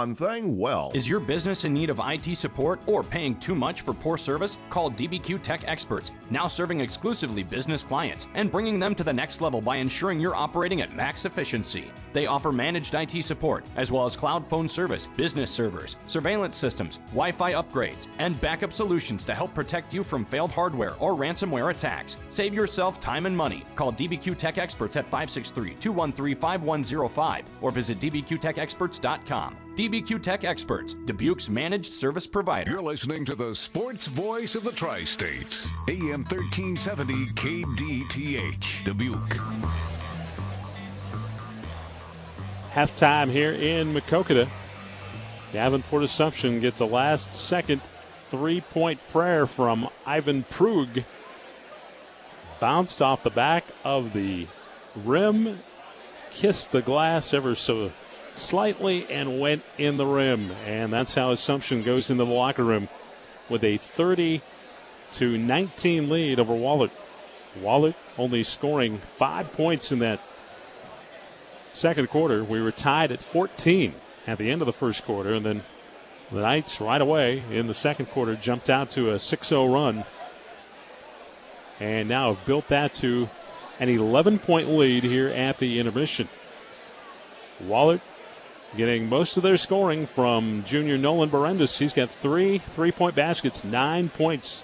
S11: thing well.
S5: Is your business in need of IT support or paying too much for poor service? Call DBQ Tech Experts, now serving exclusively business clients and bringing them to the next level by ensuring you're operating at max efficiency. They offer managed IT support as well as cloud phone service, business servers, surveillance systems, Wi Fi upgrades, and backup solutions to help protect you from failed hardware or ransomware attacks. Save yourself time and money. Call DBQ Tech Experts at 563 213 5105 or visit dbqtechexperts.com. DBQ Tech Experts, Dubuque's managed service provider.
S8: You're listening to the sports voice of the Tri States, AM 1370 KDTH, Dubuque.
S3: Halftime here in Maquoketa. Davenport Assumption gets a last second three point prayer from Ivan Prug. Bounced off the back of the rim, kissed the glass ever so slightly, and went in the rim. And that's how Assumption goes into the locker room with a 30 to 19 lead over Wahlert. Wahlert only scoring five points in that second quarter. We were tied at 14 at the end of the first quarter, and then the Knights right away in the second quarter jumped out to a 6-0 run, and now have built that to an 11-point lead here at the intermission. Wahlert getting most of their scoring from junior Nolan Berendis. He's got three three-point baskets, nine points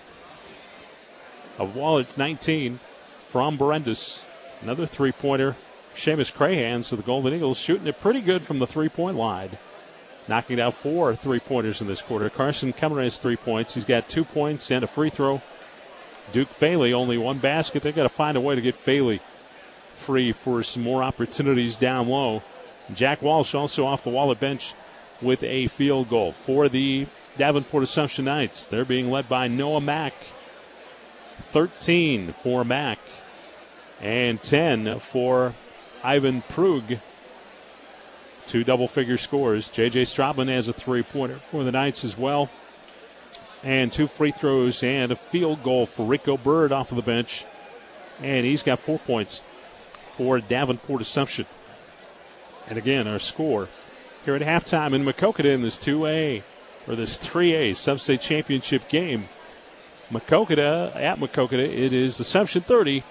S3: of Wahlert's 19 from Berendis. Another three-pointer Seamus Crahan, so the Golden Eagles shooting it pretty good from the three point line. Knocking down four three pointers in this quarter. Carson Kemmer has three points. He's got two points and a free throw. Duke Faley only one basket. They've got to find a way to get Faley free for some more opportunities down low. Jack Walsh also off the Wahlert bench with a field goal for the Davenport Assumption Knights. They're being led by Noah Mack. 13 for Mack and 10 for Ivan Prug. Two double figure scores. J.J. Stratman has a three pointer for the Knights as well. And two free throws and a field goal for Rico Bird off of the bench. And he's got four points for Davenport Assumption. And again, our score here at halftime in Maquoketa in this 2A or this 3A sub-state championship game. Maquoketa at Maquoketa, it is Assumption 30,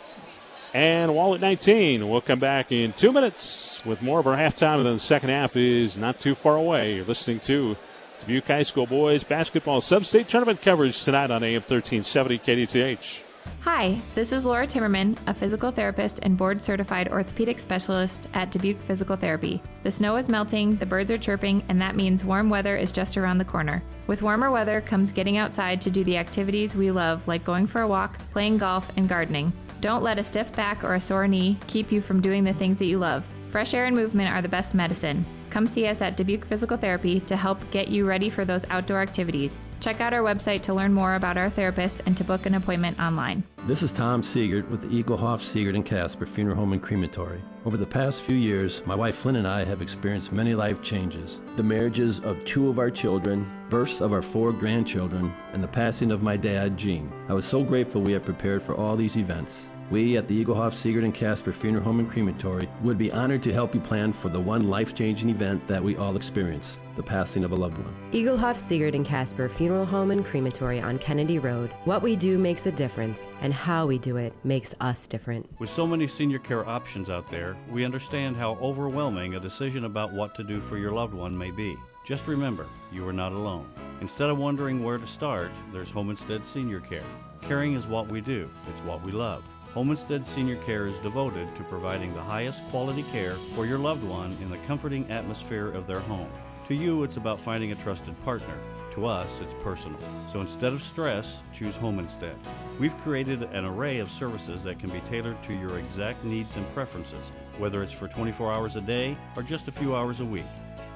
S3: and Wahlert 19. We'll come back in two minutes with more of our halftime, and then the second half is not too far away. You're listening to Dubuque High School Boys Basketball Sub-State Tournament coverage tonight on AM 1370 KDTH.
S20: Hi, this is Laura Timmerman, a physical therapist and board certified orthopedic specialist at Dubuque Physical Therapy. The snow is melting, the birds are chirping, and that means warm weather is just around the corner. With warmer weather comes getting outside to do the activities we love, like going for a walk, playing golf, and gardening. Don't let a stiff back or a sore knee keep you from doing the things that you love. Fresh air and movement are the best medicine. Come see us at Dubuque Physical Therapy to help get you ready for those outdoor activities. Check out our website to learn more about our therapists and to book an appointment online.
S21: This is Tom Siegert with the Eagle Egelhof Siegert and Casper Funeral Home and Crematory. Over the past few years, my wife Flynn and I have experienced many life changes. The marriages of two of our children, births of our four grandchildren, and the passing of my dad, Gene. I was so grateful we had prepared for all these events. We at the Egelhof, Siegert, and Casper Funeral Home and Crematory would be honored to help you plan for the one life-changing event that we all experience, the passing of a loved one.
S22: Egelhof, Siegert, and Casper Funeral Home and Crematory on Kennedy Road. What we do makes a difference, and how we do it makes us different.
S23: With so many senior care options out there, we understand how overwhelming a decision about what to do for your loved one may be. Just remember, you are not alone. Instead of wondering where to start, there's Home Instead Senior Care. Caring is what we do, it's what we love. Home Instead Senior Care is devoted to providing the highest quality care for your loved one in the comforting atmosphere of their home. To you, it's about finding a trusted partner. To us, it's personal. So instead of stress, choose home instead. We've created an array of services that can be tailored to your exact needs and preferences, whether it's for 24 hours a day or just a few hours a week.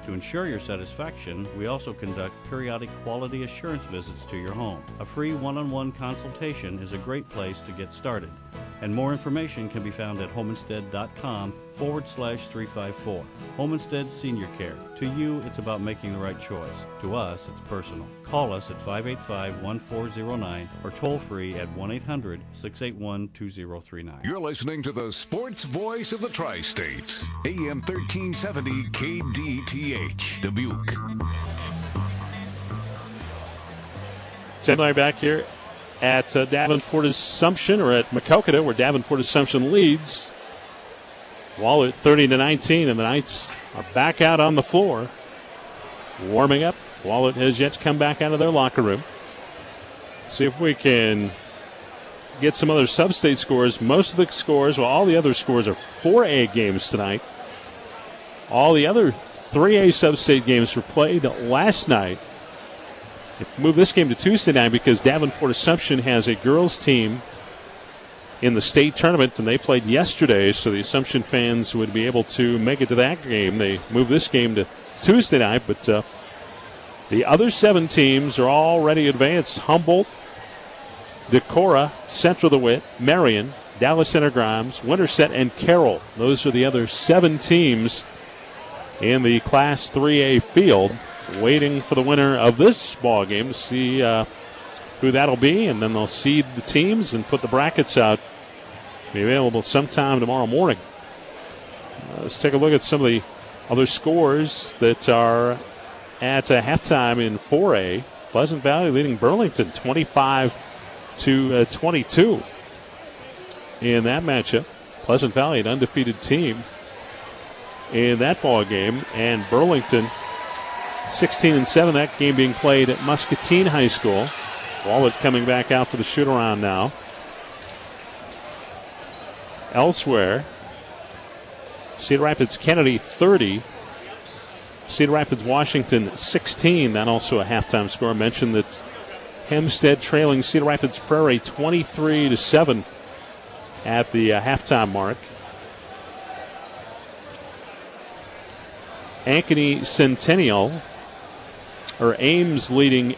S23: To ensure your satisfaction, we also conduct periodic quality assurance visits to your home. A free one on one consultation is a great place to get started, and more information can be found at homeinstead.com forward slash 354. Home Instead Senior Care. To you, it's about making the right choice. To us, it's personal. Call us at 585 1409 or toll free at 1 800 681 2039.
S8: You're listening to the sports voice of the Tri States, AM 1370 KDTH, Dubuque.
S3: Ted back here at uh, Davenport Assumption or at Maquoketa, where Davenport Assumption leads. Wahlert 30 to 19, and the Knights are back out on the floor, warming up. Wahlert has yet to come back out of their locker room. See if we can get some other sub-state scores. Most of the scores, well, all the other scores are 4A games tonight. All the other 3A sub-state games were played last night. Move this game to Tuesday night because Davenport Assumption has a girls team in the state tournament, and they played yesterday, so the Assumption fans would be able to make it to that game. They moved this game to Tuesday night, but uh, the other seven teams are already advanced. Humboldt, Decorah, Central DeWitt, Marion, Dallas Center Grimes, Winterset, and Carroll. Those are the other seven teams in the Class 3A field, waiting for the winner of this ball game to see uh, who that'll be, and then they'll seed the teams and put the brackets out. Be available sometime tomorrow morning. Uh, let's take a look at some of the other scores that are at a halftime in 4A. Pleasant Valley leading Burlington 25 to uh, 22 in that matchup. Pleasant Valley, an undefeated team in that ball game, and Burlington 16 and 7. That game being played at Muscatine High School. Wahlert coming back out for the shoot around now. Elsewhere, Cedar Rapids Kennedy 30. Cedar Rapids Washington 16. That also a halftime score. Mentioned that Hempstead trailing Cedar Rapids Prairie 23 to 7 at the uh, halftime mark. Ankeny Centennial or Ames leading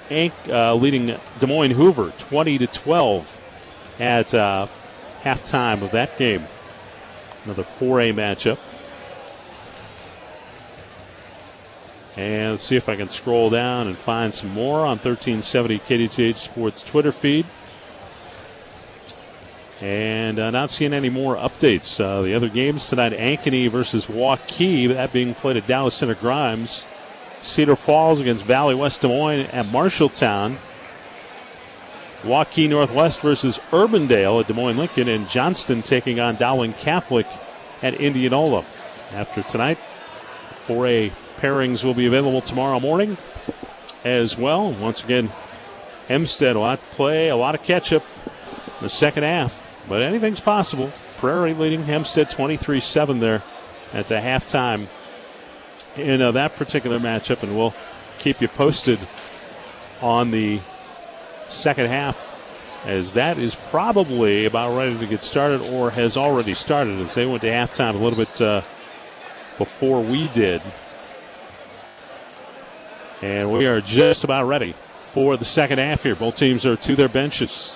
S3: uh, leading Des Moines Hoover 20 to 12 at uh, halftime of that game. Another 4A matchup. And see if I can scroll down and find some more on 1370 KDTH Sports Twitter feed. And uh, not seeing any more updates. Uh, the other games tonight Ankeny versus Waukee, that being played at Dallas Center Grimes. Cedar Falls against Valley West Des Moines at Marshalltown. Waukee Northwest versus Urbandale at Des Moines Lincoln, and Johnston taking on Dowling Catholic at Indianola. After tonight, 4A pairings will be available tomorrow morning as well. Once again, Hempstead will have to play a lot of catch up in the second half, but anything's possible. Prairie leading Hempstead 23 7 there at the halftime in uh, that particular matchup, and we'll keep you posted on the second half as that is probably about ready to get started or has already started as they went to halftime a little bit uh, before we did. And we are just about ready for the second half here. Both teams are to their benches.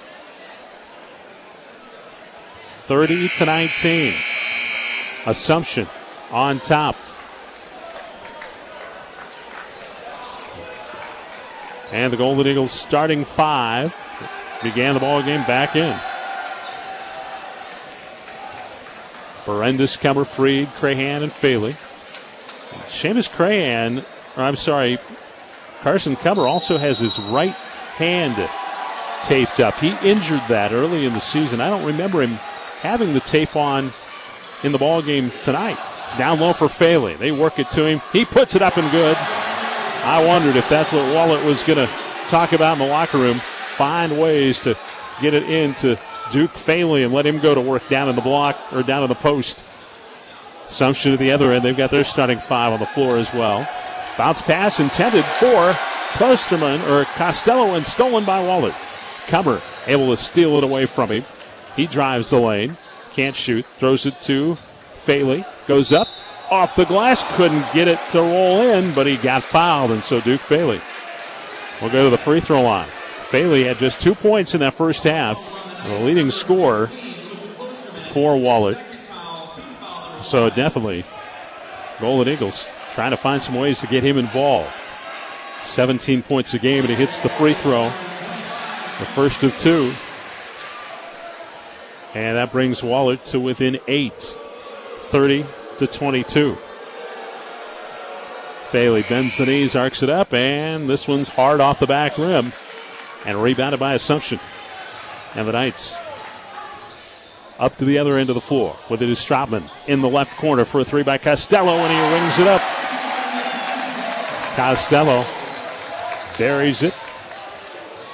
S3: 30 to 19. Assumption on top. And the Golden Eagles starting five began the ball game back in. Berendis, Kemmer, Freed, Crahan, and Faley. Seamus Crahan, or I'm sorry, Carson Kemmer also has his right hand taped up. He injured that early in the season. I don't remember him having the tape on in the ball game tonight. Down low for Faley. They work it to him. He puts it up and good. I wondered if that's what Wahlert was going to talk about in the locker room. Find ways to get it into Duke Faley and let him go to work down in the block or down in the post. Assumption at the other end. They've got their starting five on the floor as well. Bounce pass intended for Klosterman or Costello and stolen by Wahlert. Comer able to steal it away from him. He drives the lane. Can't shoot. Throws it to Faley. Goes up. Off the glass. Couldn't get it to roll in, but he got fouled, and so Duke Faley will go to the free throw line. Faley had just two points in that first half. The leading scorer for Wahlert. So definitely, Golden Eagles trying to find some ways to get him involved. 17 points a game, and he hits the free throw, the first of two. And that brings Wahlert to within eight, 30 to 22. Faley bends the knees, arcs it up, and this one's hard off the back rim and rebounded by Assumption. And the Knights up to the other end of the floor with it is Stratman in the left corner for a three by Costello, and he rings it up. Costello buries it.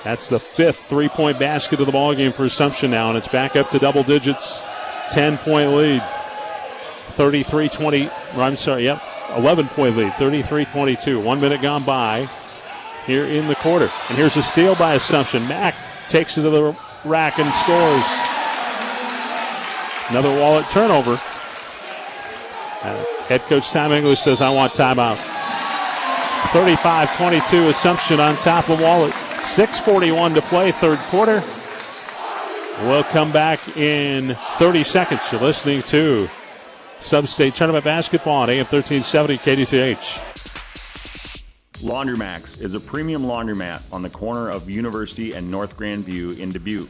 S3: That's the fifth three point basket of the ball game for Assumption now, and it's back up to double digits. 10 point lead. 33 20. I'm sorry, yep. 11 point lead. 33 22. One minute gone by here in the quarter. And here's a steal by Assumption. Mack takes it to the rack and scores. Another Wahlert turnover. Head coach Tom English says, I want timeout. 35 22 Assumption on top of Wahlert. 6.41 to play, third quarter. We'll come back in 30 seconds. You're listening to Sub-State Tournament Basketball on AM 1370 KDTH.
S24: Laundromax is a premium laundromat on the corner of University and North Grandview in Dubuque.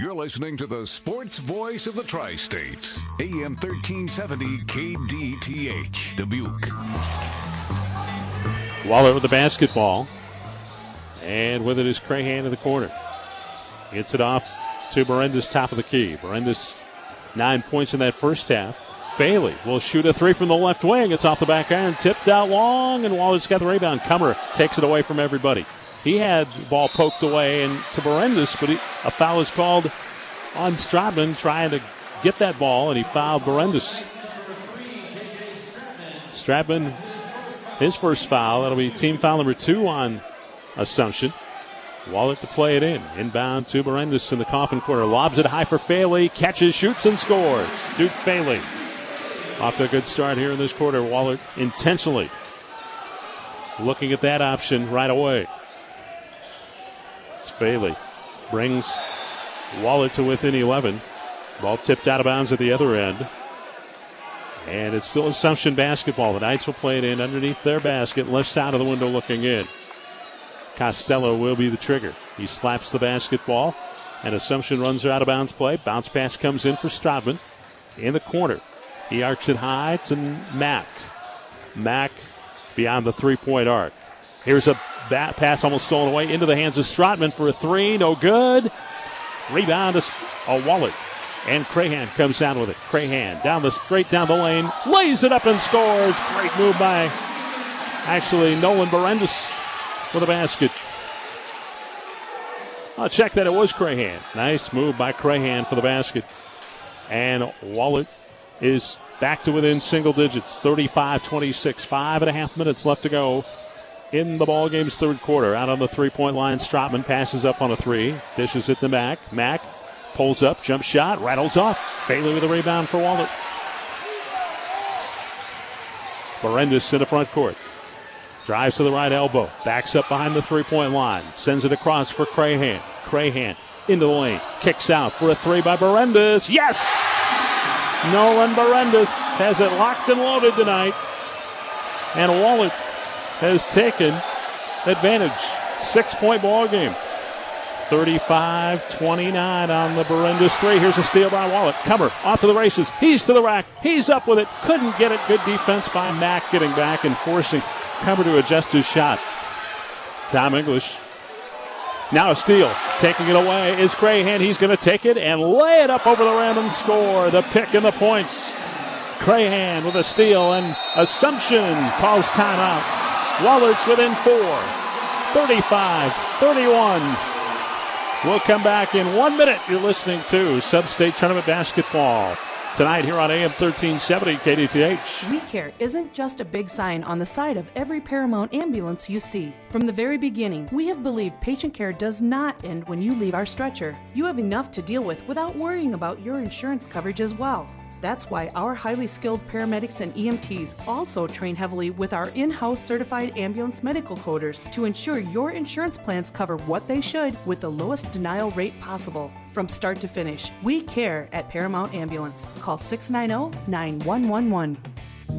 S8: You're listening to the sports voice of the Tri States, AM 1370 KDTH, Dubuque.
S3: Wahlert with the basketball. And with it is Crahan in the corner. Gets it off to Berendis, top of the key. Berendis, nine points in that first half. Faley will shoot a three from the left wing. It's off the back iron, tipped out long, and Wahlert's got the rebound. Comer takes it away from everybody. He had the ball poked away and to Berendis, but he, a foul is called on Stratman trying to get that ball, and he fouled Berendis. Stratman, his first foul. That'll be team foul number two on Assumption. Wahlert to play it in. Inbound to Berendis in the coffin corner. Lobs it high for Faley. Catches, shoots, and scores. Duke Faley. Off to a good start here in this quarter. Wahlert intentionally looking at that option right away. Faley. Brings Wahlert to within 11. Ball tipped out of bounds at the other end. And it's still Assumption basketball. The Knights will play it in underneath their basket, left side of the window looking in. Costello will be the trigger. He slaps the basketball, and Assumption runs out of bounds play. Bounce pass comes in for Stratman in the corner. He arcs it high to Mack. Mack beyond the three point arc. Here's a bat pass almost stolen away into the hands of Stratman for a three. No good. Rebound is a Wahlert. And Crahan comes down with it. Crahan down the straight down the lane, lays it up and scores. Great move by actually Nolan Berendis for the basket. I'll check that it was Crahan. Nice move by Crahan for the basket. And Wahlert is back to within single digits, 35-26. Five and a half minutes left to go in the ball game's third quarter. Out on the three-point line, Stratman passes up on a three, dishes it to Mack. Mack pulls up, jump shot, rattles off. Bailey with a rebound for Wahlert. Berendis in the front court. Drives to the right elbow. Backs up behind the three point line. Sends it across for Crahan. Crahan into the lane. Kicks out for a three by Berendis. Yes! Nolan Berendis has it locked and loaded tonight. And Wahlert has taken advantage. Six point ball game. 35 29 on the Berendis three. Here's a steal by Wahlert. Comer off to the races. He's to the rack. He's up with it. Couldn't get it. Good defense by Mack getting back and forcing Comer to adjust his shot. Tom English. Now a steal. Taking it away is Crahan. He's going to take it and lay it up over the rim and score. The pick and the points. Crahan with a steal and Assumption calls timeout. Wahlert's within four. 35 31. We'll come back in one minute. You're listening to Sub-State Tournament Basketball tonight here on AM 1370 KDTH.
S13: We Care isn't just a big sign on the side of every Paramount ambulance you see. From the very beginning, we have believed patient care does not end when you leave our stretcher. You have enough to deal with without worrying about your insurance coverage as well. That's why our highly skilled paramedics and EMTs also train heavily with our in house certified ambulance medical coders to ensure your insurance plans cover what they should with the lowest denial rate possible. From start to finish, we care at Paramount Ambulance. Call 690 9111.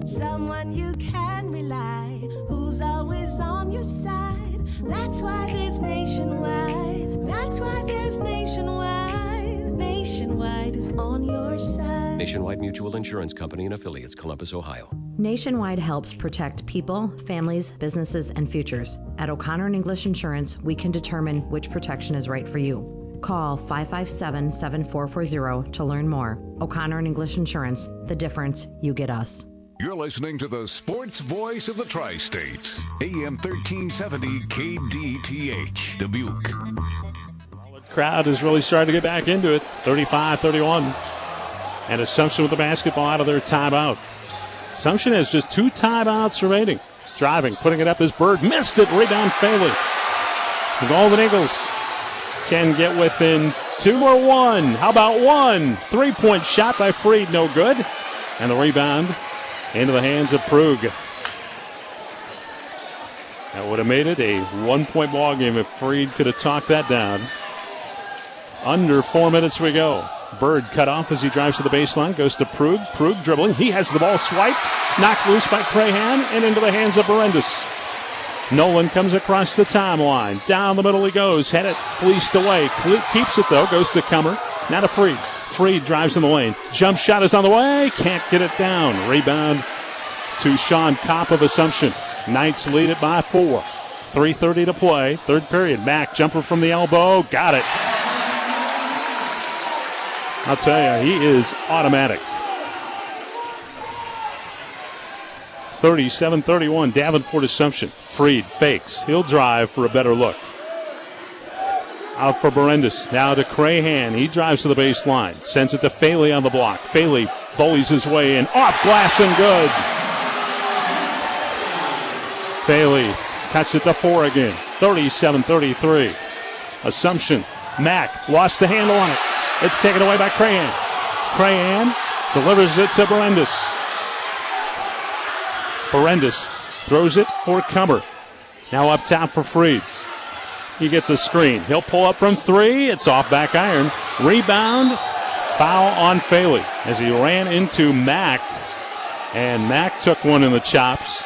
S25: Someone you can rely, who's always on your side. That's why there's nationwide. That's why there's nationwide. Nationwide is on your side.
S26: Nationwide Mutual Insurance Company and affiliates, Columbus, Ohio.
S22: Nationwide helps protect people, families, businesses, and futures. At O'Connor and English Insurance, we can determine which protection is right for you. Call 557 7440 to learn more. O'Connor and English Insurance, the difference you get us.
S8: You're listening to the sports voice of the Tri States, AM 1370 KDTH, Dubuque.
S3: Crowd is really starting to get back into it. 35 31. And Assumption with the basketball out of their timeout. Assumption has just two timeouts remaining. Driving, putting it up as Bird. Missed it. Rebound Faley. The Golden Eagles can get within two more one. How about one? Three point shot by Freed. No good. And the rebound into the hands of Prug. That would have made it a one point ball game if Freed could have talked that down. Under four minutes we go. Bird cut off as he drives to the baseline, goes to Prug. Prug dribbling. He has the ball swiped, knocked loose by Crahan, and into the hands of Berendis. Nolan comes across the timeline. Down the middle he goes. Had it fleeced away. Keeps it though. Goes to Comer. Now to Freed. Freed drives in the lane. Jump shot is on the way. Can't get it down. Rebound to Sean Kopp of Assumption. Knights lead it by four. 3.30 to play. Third period. Mack jumper from the elbow. Got it. I'll tell you, he is automatic. 37 31, Davenport Assumption. Freed fakes. He'll drive for a better look. Out for Berendis. Now to Crahan. He drives to the baseline. Sends it to Faley on the block. Faley bullies his way in. Off glass and good. Faley cuts it to four again. 37 33. Assumption. Mack lost the handle on it. It's taken away by Crahan. Crahan delivers it to Berendis. Berendis throws it for Comer. Now up top for Freed. He gets a screen. He'll pull up from three. It's off back iron. Rebound. Foul on Faley as he ran into Mack And Mack took one in the chops.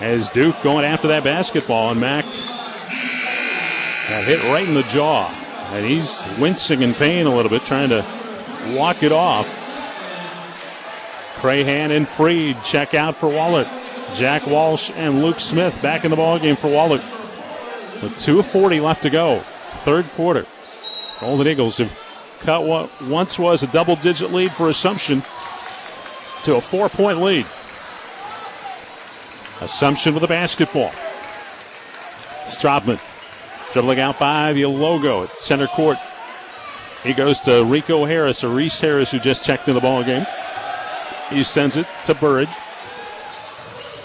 S3: As Duke going after that basketball, and Mack got hit right in the jaw. And he's wincing in pain a little bit, trying to walk it off. Crahan and Freed check out for Wahlert. Jack Walsh and Luke Smith back in the ballgame for Wahlert. With 2.40 left to go, third quarter. Golden Eagles have cut what once was a double digit lead for Assumption to a four point lead. Assumption with a basketball. Stratman dribbling out by the logo at center court. He goes to Rico Harris or Reese Harris, who just checked in the ball game. He sends it to Bird.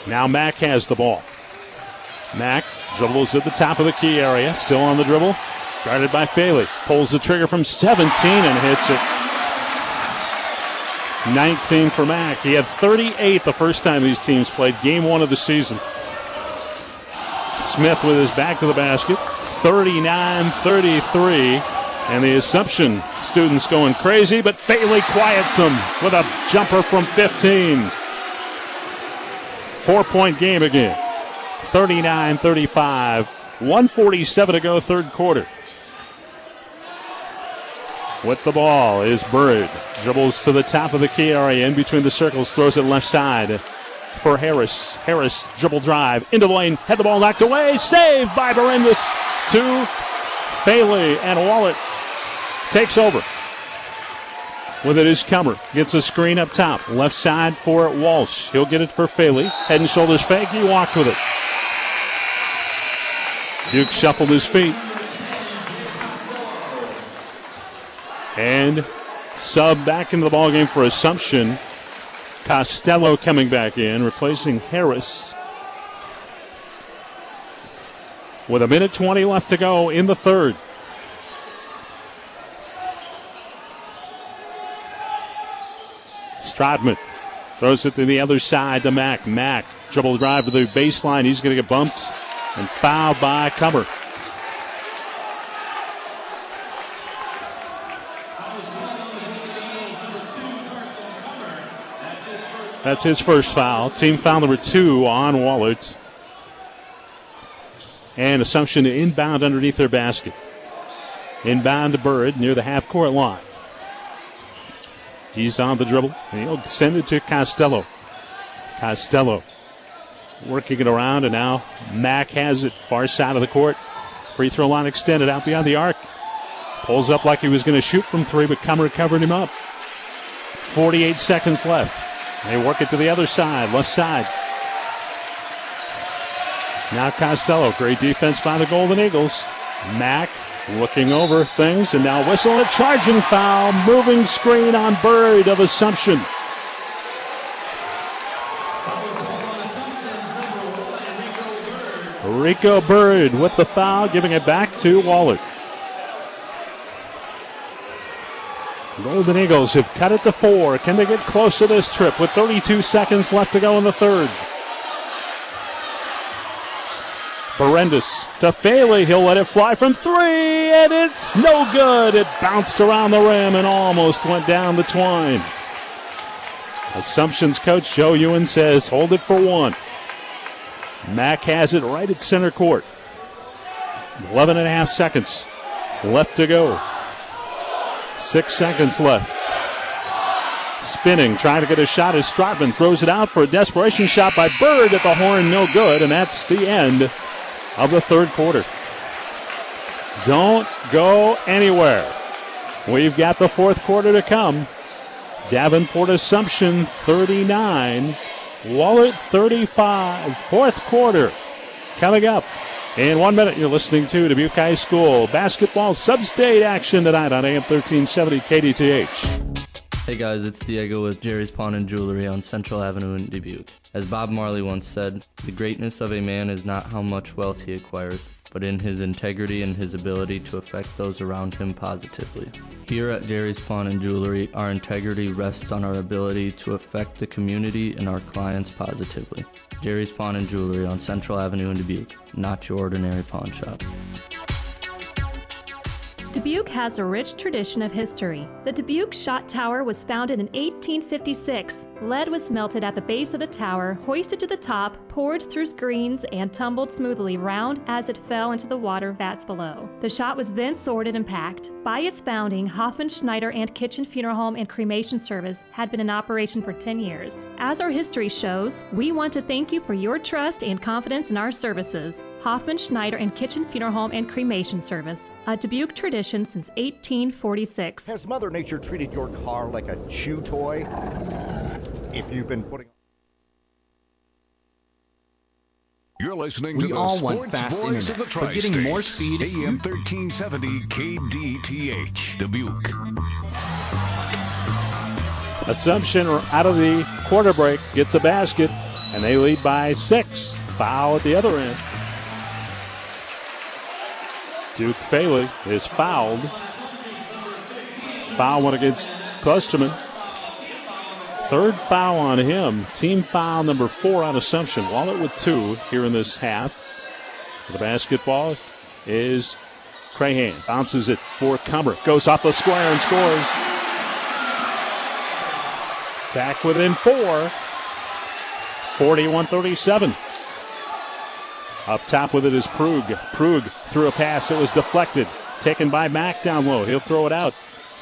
S3: Now Mack has the ball. Mack dribbles at the top of the key area, still on the dribble. Guarded by Faley. Pulls the trigger from 17 and hits it. 19 for Mack. He had 38 the first time these teams played, game one of the season. Smith with his back to the basket. 39 33. And the Assumption students going crazy, but Faley quiets them with a jumper from 15. Four point game again. 39 35. 147 to go, third quarter. With the ball is Bird. Dribbles to the top of the key area in between the circles, throws it left side for Harris. Harris dribble drive into the lane, had the ball knocked away, saved by Berendis to Bailey, and Wahlert takes over. With it is Kummer. Gets a screen up top. Left side for Walsh. He'll get it for Faley. Head and shoulders fake. He walked with it. Duke shuffled his feet. And sub back into the ballgame for Assumption. Costello coming back in, replacing Harris. With a minute 20 left to go in the third. Stratman throws it to the other side to Mack. Mack dribble drive to the baseline. He's going to get bumped and fouled by Kummer. That's his first foul. Team foul number two on Wahlert. And Assumption inbound underneath their basket. Inbound to Bird near the half court line. He's on the dribble. And he'll send it to Costello. Costello working it around, and now Mack has it far side of the court. Free throw line extended out beyond the arc. Pulls up like he was going to shoot from three, but Kummer covered him up. 48 seconds left. They work it to the other side, left side. Now Costello, great defense by the Golden Eagles. Mack looking over things, and now whistle a charging foul, moving screen on Bird of Assumption. Rico Bird with the foul, giving it back to Wahlert. Golden Eagles have cut it to four. Can they get close to this trip with 32 seconds left to go in the third? Berendis to Faley. He'll let it fly from three, and it's no good. It bounced around the rim and almost went down the twine. Assumptions coach Joe Ewan says, hold it for one. Mack has it right at center court. 11 and a half seconds left to go. Six seconds left. Spinning, trying to get a shot as Stratman throws it out for a desperation shot by Bird at the horn, no good, and that's the end of the third quarter. Don't go anywhere. We've got the fourth quarter to come. Davenport Assumption 39, Wahlert 35. Fourth quarter coming up. In one minute, you're listening to Dubuque High School basketball sub-state action tonight on AM 1370 KDTH.
S16: Hey guys, it's Diego with Jerry's Pawn and Jewelry on Central Avenue in Dubuque. As Bob Marley once said, the greatness of a man is not how much wealth he acquires, but in his integrity and his ability to affect those around him positively. Here at Jerry's Pawn and Jewelry, our integrity rests on our ability to affect the community and our clients positively. Jerry's Pawn and Jewelry on Central Avenue in Dubuque, not your ordinary pawn shop.
S27: Dubuque has a rich tradition of history. The Dubuque Shot Tower was founded in 1856. Lead was melted at the base of the tower, hoisted to the top, poured through screens, and tumbled smoothly round as it fell into the water vats below. The shot was then sorted and packed. By its founding, Hoffman Schneider and Kitchen Funeral Home and Cremation Service had been in operation for 10 years. As our history shows, we want to thank you for your trust and confidence in our services. Hoffman Schneider and Kitchen Funeral Home and Cremation Service, a Dubuque tradition since 1846.
S28: Has Mother Nature treated your car like a chew toy? If you've been putting
S8: You're listening
S5: We
S8: to the
S5: all
S8: sports
S5: want fast
S8: voice
S5: internet,
S8: of the
S5: but getting more speed-
S8: AM 1370 KDTH, Dubuque.
S3: Assumption out of the quarter break gets a basket, and they lead by six. Foul at the other end. Duke Faley is fouled. Foul one against Klosterman. Third foul on him. Team foul number four on Assumption. Wahlert with two here in this half. The basketball is Crahan. Bounces it for Cumber. Goes off the square and scores. Back within four. 41 37. Up top with it is Prug. Prug threw a pass. It was deflected. Taken by Mack down low. He'll throw it out.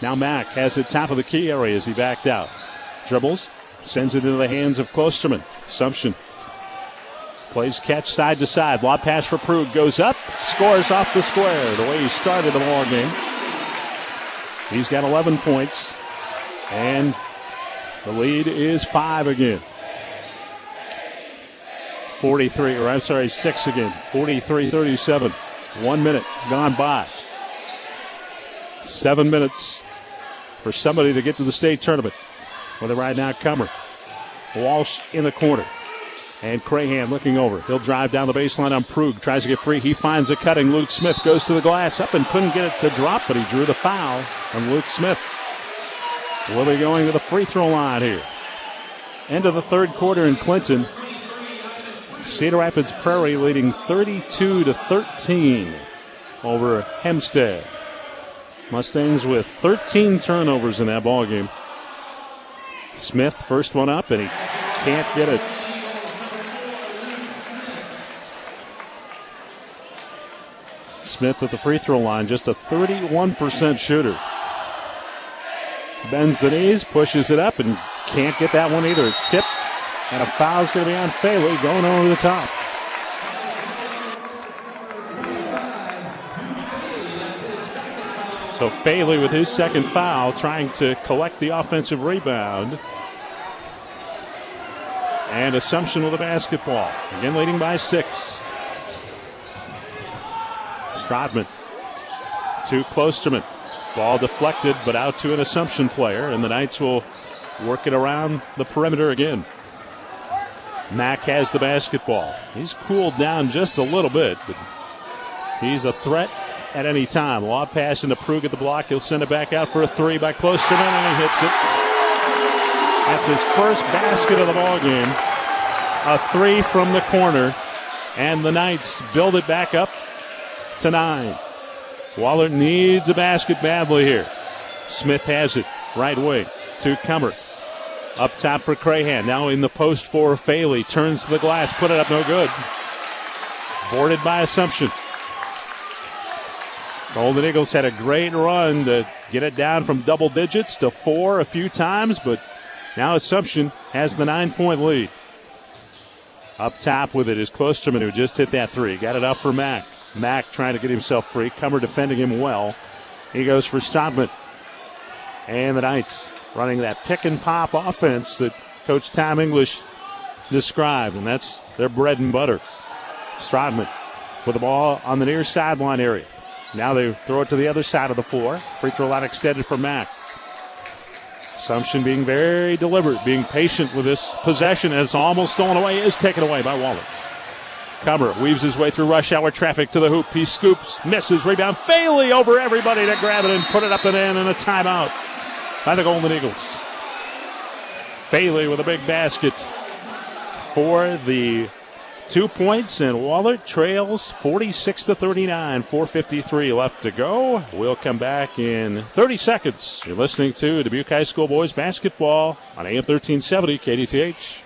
S3: Now Mack has it top of the key area as he backed out. Dribbles. Sends it into the hands of Klosterman. Assumption. Plays catch side to side. Lob pass for Prug. Goes up. Scores off the square. The way he started the ball game. He's got 11 points. And the lead is five again. 43, or I'm sorry, six again. 43 37. One minute gone by. Seven minutes for somebody to get to the state tournament. With it right now, Cumber. Walsh in the corner. And Crahan looking over. He'll drive down the baseline on Prug. Tries to get free. He finds a cutting. Luke Smith goes to the glass up and couldn't get it to drop, but he drew the foul on Luke Smith. We'll be going to the free throw line here. End of the third quarter in Clinton. Cedar Rapids Prairie leading 32 to 13 over Hempstead. Mustangs with 13 turnovers in that ball game. Smith first one up and he can't get it. Smith at the free throw line, just a 31% shooter. Bends the knees, pushes it up, and can't get that one either. It's tipped, and a foul's going to be on Faley going over the top. So Faley with his second foul, trying to collect the offensive rebound. And Assumption with the basketball. Again leading by six. Stratman too close to Klosterman. Ball deflected, but out to an Assumption player, and the Knights will work it around the perimeter again. Mack has the basketball. He's cooled down just a little bit, but he's a threat at any time. Lob pass into Prug at the block. He'll send it back out for a three by Klosterman, and he hits it. That's his first basket of the ball game. A three from the corner, and the Knights build it back up to nine. Wahlert needs a basket badly here. Smith has it. Right wing to Cumber. Up top for Crahan. Now in the post for Faley. Turns to the glass. Put it up. No good. Boarded by Assumption. Golden Eagles had a great run to get it down from double digits to four a few times, but now Assumption has the nine point lead. Up top with it is Klosterman, who just hit that three. Got it up for Mack. Mack trying to get himself free. Cumber defending him well. He goes for Stratman. And the Knights running that pick and pop offense that Coach Tom English described, and that's their bread and butter. Stratman with the ball on the near sideline area. Now they throw it to the other side of the floor. Free throw line extended for Mack. Assumption being very deliberate, being patient with this possession as almost stolen away, is taken away by Wahlert. Cumber weaves his way through rush hour traffic to the hoop. He scoops, misses, rebound. Faley over everybody to grab it and put it up and in, and a timeout by the Golden Eagles. Bailey with a big basket for the two points, and Wahlert trails 46 to 39. 4:53 left to go. We'll come back in 30 seconds. You're listening to Dubuque High School boys basketball on AM 1370 KDTH.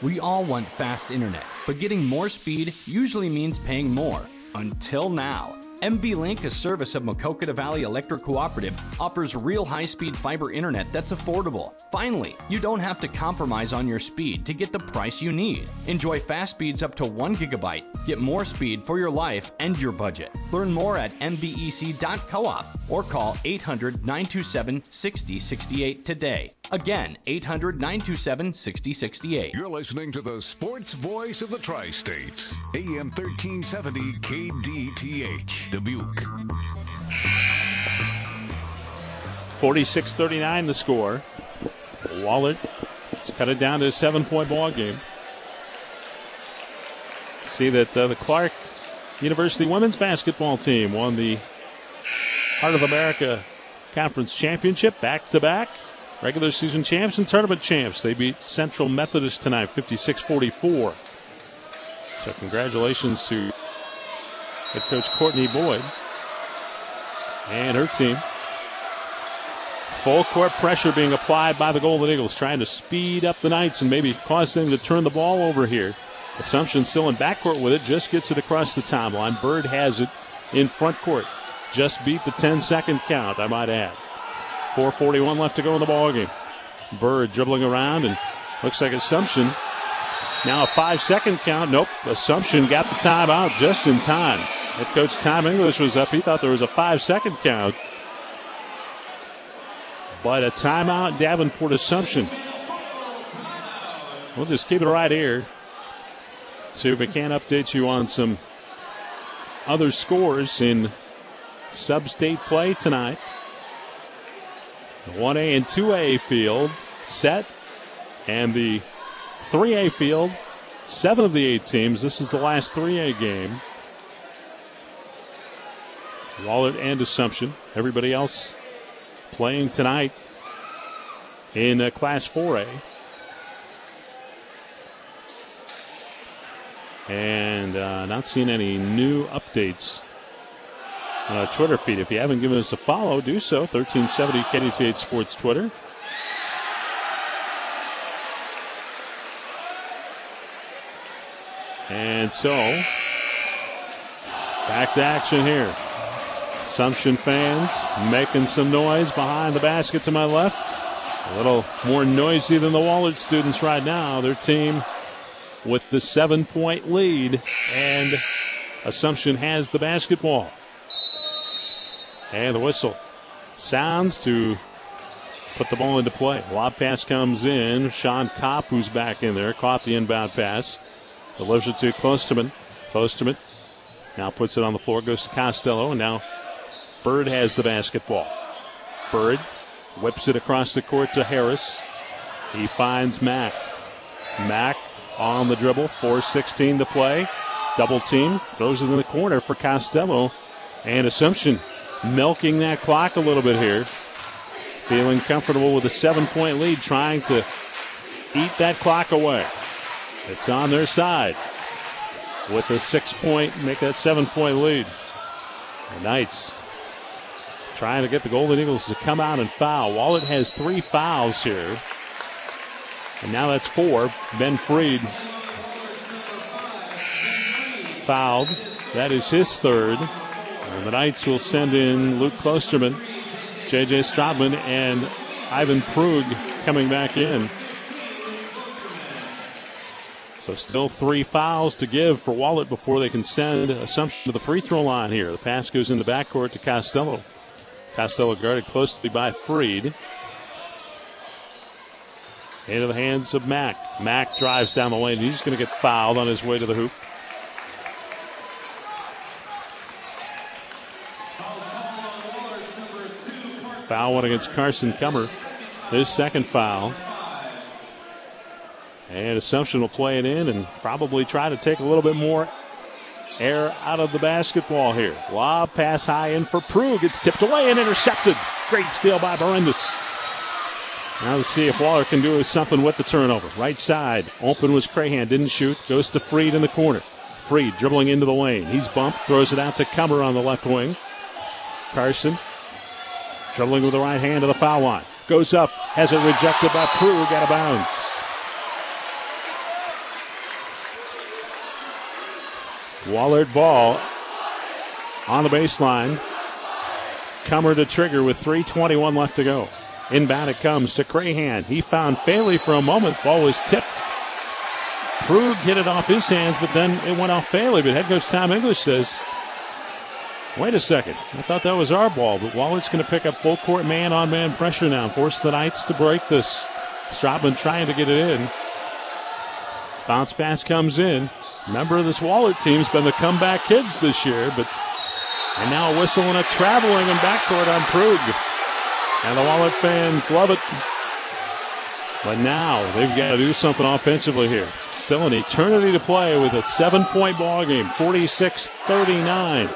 S5: We all want fast internet, but getting more speed usually means paying more. Until now. MV Link, a service of Maquoketa Valley Electric Cooperative, offers real high speed fiber internet that's affordable. Finally, you don't have to compromise on your speed to get the price you need. Enjoy fast speeds up to 1 gigabyte. Get more speed for your life and your budget. Learn more at mvec.coop or call 800 927 6068 today. Again, 800 927 6068.
S8: You're listening to the sports voice of the Tri States, AM 1370 KDTH, Dubuque.
S3: 46 39 the score. Wahlert has cut it down to a seven point ball game. See that uh, the Clarke University women's basketball team won the Heart of America Conference Championship back to back. Regular season champs and tournament champs. They beat Central Methodist tonight 56 44. So, congratulations to head coach Courtney Boyd and her team. Full court pressure being applied by the Golden Eagles, trying to speed up the Knights and maybe cause them to turn the ball over here. Assumption still in backcourt with it, just gets it across the timeline. Bird has it in front court. Just beat the 10 second count, I might add. 4.41 left to go in the ball game. Bird dribbling around and looks like Assumption. Now a five second count. Nope. Assumption got the timeout just in time. Head coach Tom English was up. He thought there was a five second count. But a timeout, Davenport Assumption. We'll just keep it right here. See if we can update you on some other scores in sub state play tonight. The 1A and 2A field set, and the 3A field, seven of the eight teams. This is the last 3A game. Wahlert and Assumption. Everybody else playing tonight in uh, Class 4A. And uh, not seeing any new updates on our Twitter feed. If you haven't given us a follow, do so. 1370 KDTH Sports Twitter. And so, back to action here. Assumption fans making some noise behind the basket to my left. A little more noisy than the Wahlert students right now. Their team with the seven point lead, and Assumption has the basketball. And the whistle sounds to put the ball into play. Lob pass comes in. Sean Kopp, who's back in there, caught the inbound pass. Delivers it to Klosterman. Klosterman now puts it on the floor, goes to Costello, and now Bird has the basketball. Bird whips it across the court to Harris. He finds Mack. Mack on the dribble, 4.16 to play. Double team, throws it in the corner for Costello. And Assumption milking that clock a little bit here. Feeling comfortable with a seven point lead, trying to eat that clock away. It's on their side with a six point, make that seven point lead. The Knights trying to get the Golden Eagles to come out and foul. Wahlert has three fouls here. And now that's four. Ben Freed fouled. That is his third. And the Knights will send in Luke Klosterman, J.J. Stratman, and Ivan Prug coming back in. So still three fouls to give for Wahlert before they can send Assumption to the free throw line here. The pass goes in the backcourt to Costello. Costello guarded closely by Freed. Into the hands of Mack. Mack drives down the lane. He's going to get fouled on his way to the hoop. Foul one against Carson Cummer. His second foul. And Assumption will play it in and probably try to take a little bit more air out of the basketball here. Lob pass high in for Prug. Gets tipped away and intercepted. Great steal by Berendis. Now let's see if Wahlert can do something with the turnover. Right side. Open was Crahan. Didn't shoot. Goes to Freed in the corner. Freed dribbling into the lane. He's bumped. Throws it out to Cumber on the left wing. Carson dribbling with the right hand to the foul line. Goes up. Has it rejected by Prug. Got a bounce. Wahlert ball on the baseline. Comer to trigger with 3.21 left to go. Inbound it comes to Crahan. He found Faley for a moment. Ball was tipped. Prug hit it off his hands, but then it went off Faley. But head coach Tom English says, wait a second. I thought that was our ball, but Wahlert's going to pick up full court man on man pressure now. Force the Knights to break this. Stratman trying to get it in. Bounce pass comes in. Member of this Wahlert team's been the comeback kids this year, but and now a whistle and a traveling in backcourt on Prug. And the Wahlert fans love it. But now they've got to do something offensively here. Still an eternity to play with a seven point ball game, 46 39.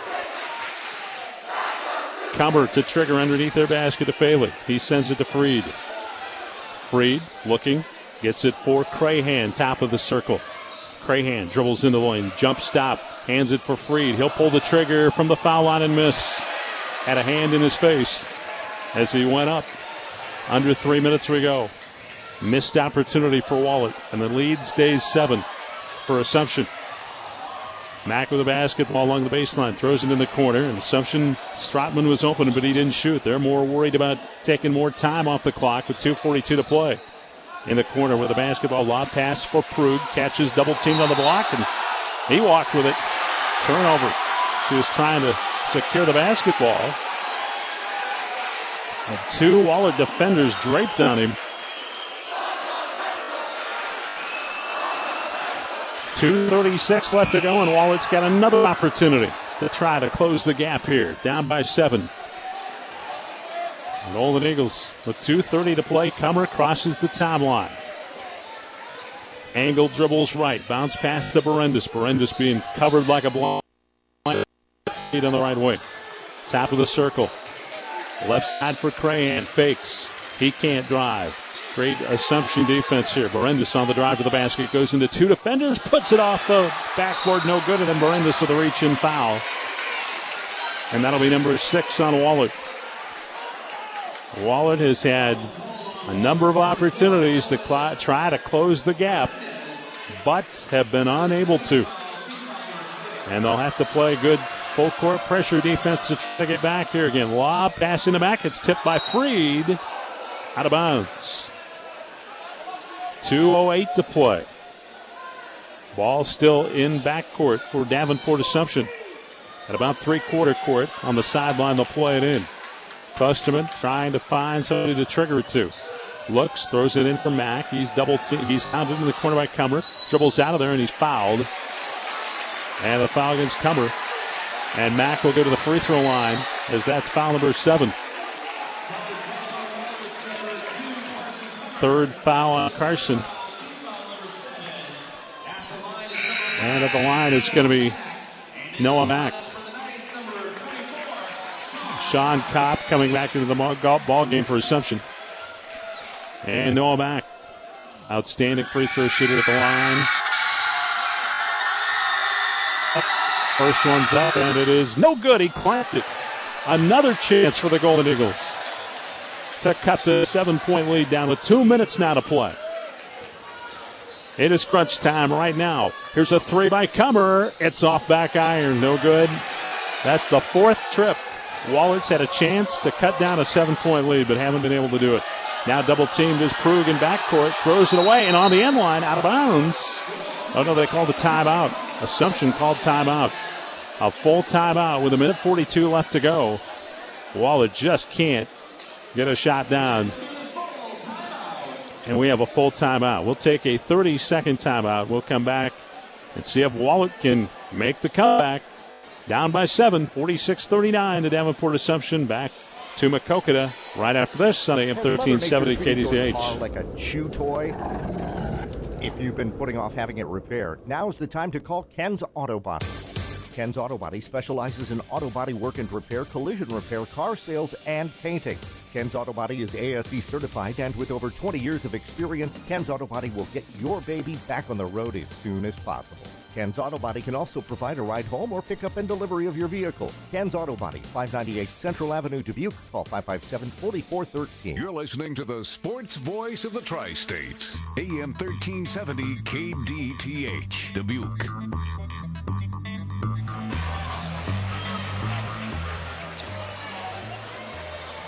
S3: Cumber to trigger underneath their basket to Faley. He sends it to Freed. Freed looking, gets it for Crahan, top of the circle. Crahan dribbles into the lane, jump stop, hands it for Freed. He'll pull the trigger from the foul line and miss. Had a hand in his face as he went up. Under three minutes we go. Missed opportunity for Wahlert, and the lead stays seven for Assumption. Mack with a basketball along the baseline, throws it in the corner, and Assumption Stratman was open, but he didn't shoot. They're more worried about taking more time off the clock with 2.42 to play. In the corner with a basketball lob pass for Prug, catches double teamed on the block, and he walked with it. Turnover. She was trying to secure the basketball. And two Wahlert defenders draped on him. 2.36 left to go, and Wahlert's got another opportunity to try to close the gap here. Down by seven. And Golden Eagles with 2.30 to play. Cumber crosses the timeline. Angle dribbles right. Bounce pass to Berendis. Berendis being covered like a blind on the right wing. Top of the circle. Left side for Crahan. Fakes. He can't drive. Great assumption defense here. Berendis on the drive to the basket. Goes into two defenders. Puts it off the backboard. No good. And then Berendis with a reach in foul. And that'll be number six on Wahlert. Wahlert has had a number of opportunities to try to close the gap, but have been unable to. And they'll have to play good full court pressure defense to try to get back here again. Lob pass in the back. It's tipped by Freed. Out of bounds. 2.08 to play. Ball still in backcourt for Davenport Assumption. At about three quarter court on the sideline, they'll play it in. Klosterman trying to find somebody to trigger it to. Looks, throws it in for Mack. He's double te- he's sounded in the corner by Cumber. Dribbles out of there and he's fouled. And the foul against Cumber. And Mack will go to the free throw line as that's foul number seven. Third foul on Carson. And at the line it's going to be Noah Mack. Sean Kopp coming back into the ball game for Assumption. And Noah Mack. Outstanding free throw shooter at the line. First one's up, and it is no good. He clamped it. Another chance for the Golden Eagles to cut the seven point lead down with two minutes now to play. It is crunch time right now. Here's a three by Cumber. It's off back iron. No good. That's the fourth trip. Wahlert's had a chance to cut down a seven point lead, but haven't been able to do it. Now double teamed is Prug in backcourt, throws it away, and on the end line, out of bounds. Oh no, they called the timeout. Assumption called timeout. A full timeout with a minute 42 left to go. Wahlert just can't get a shot down. And we have a full timeout. We'll take a 30 second timeout. We'll come back and see if Wahlert can make the comeback. Down by seven, 46 39 to Davenport Assumption. Back to Maquoketa right after this Sunday at 1370 KDTH.
S28: Like a chew toy. If you've been putting off having it repaired, now's the time to call Ken's Auto Body. Ken's Auto Body specializes in auto body work and repair, collision repair, car sales, and painting. Ken's Auto Body is ASE certified, and with over 20 years of experience, Ken's Auto Body will get your baby back on the road as soon as possible. Ken's Auto Body can also provide a ride home or pickup and delivery of your vehicle. Ken's Auto Body, 598 Central Avenue, Dubuque. Call 557-4413.
S8: You're listening to the sports voice of the Tri-States. AM 1370 KDTH, Dubuque.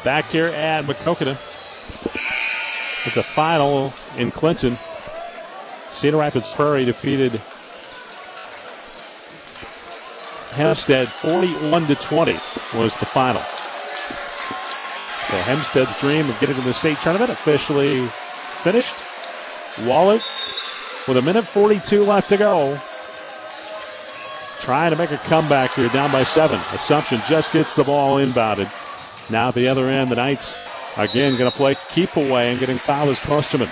S3: Back here at Maquoketa. It's a final in Clinton. Cedar Rapids Prairie defeated Hempstead 41 to 20 was the final. So Hempstead's dream of getting to the state tournament officially finished. Wahlert with a minute 42 left to go. Trying to make a comeback here, down by seven. Assumption just gets the ball inbounded. Now at the other end, the Knights again going to play keep away and getting fouled as Klosterman.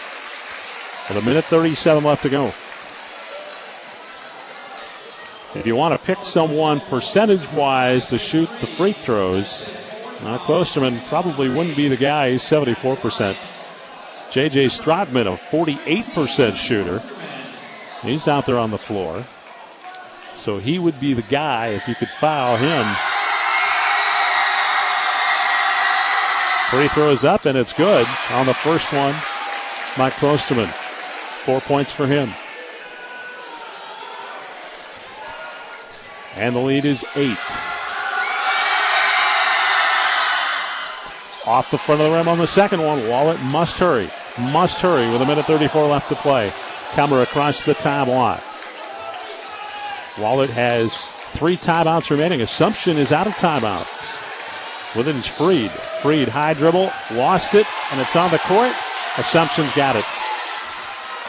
S3: With a minute 37 left to go. If you want to pick someone percentage wise to shoot the free throws, uh, probably wouldn't be the guy. He's 74%. J.J. Stratman, a 48% shooter. He's out there on the floor. So he would be the guy if you could foul him. Free throws up, and it's good on the first one. Mike Klosterman. Four points for him. And the lead is eight. Off the front of the rim on the second one. Wahlert must hurry. Must hurry with a minute 34 left to play. Comer across the timeline. Wahlert has three timeouts remaining. Assumption is out of timeouts. With it is Freed. Freed high dribble, lost it, and it's on the court. Assumption's got it.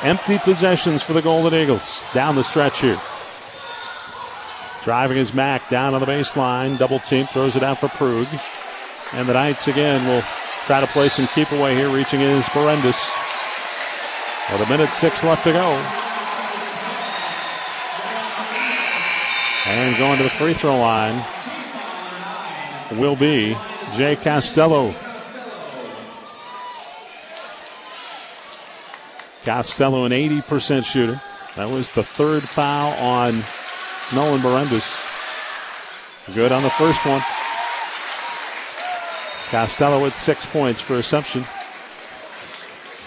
S3: Empty possessions for the Golden Eagles down the stretch here. Driving his Mack down on the baseline. Double team throws it out for Prug. And the Knights again will try to play some keep away here. Reaching in is Berendis. With a minute six left to go. And going to the free throw line will be Jay Costello. Costello, an 80% shooter. That was the third foul on Nolan Berendis. Good on the first one. Costello with six points for Assumption.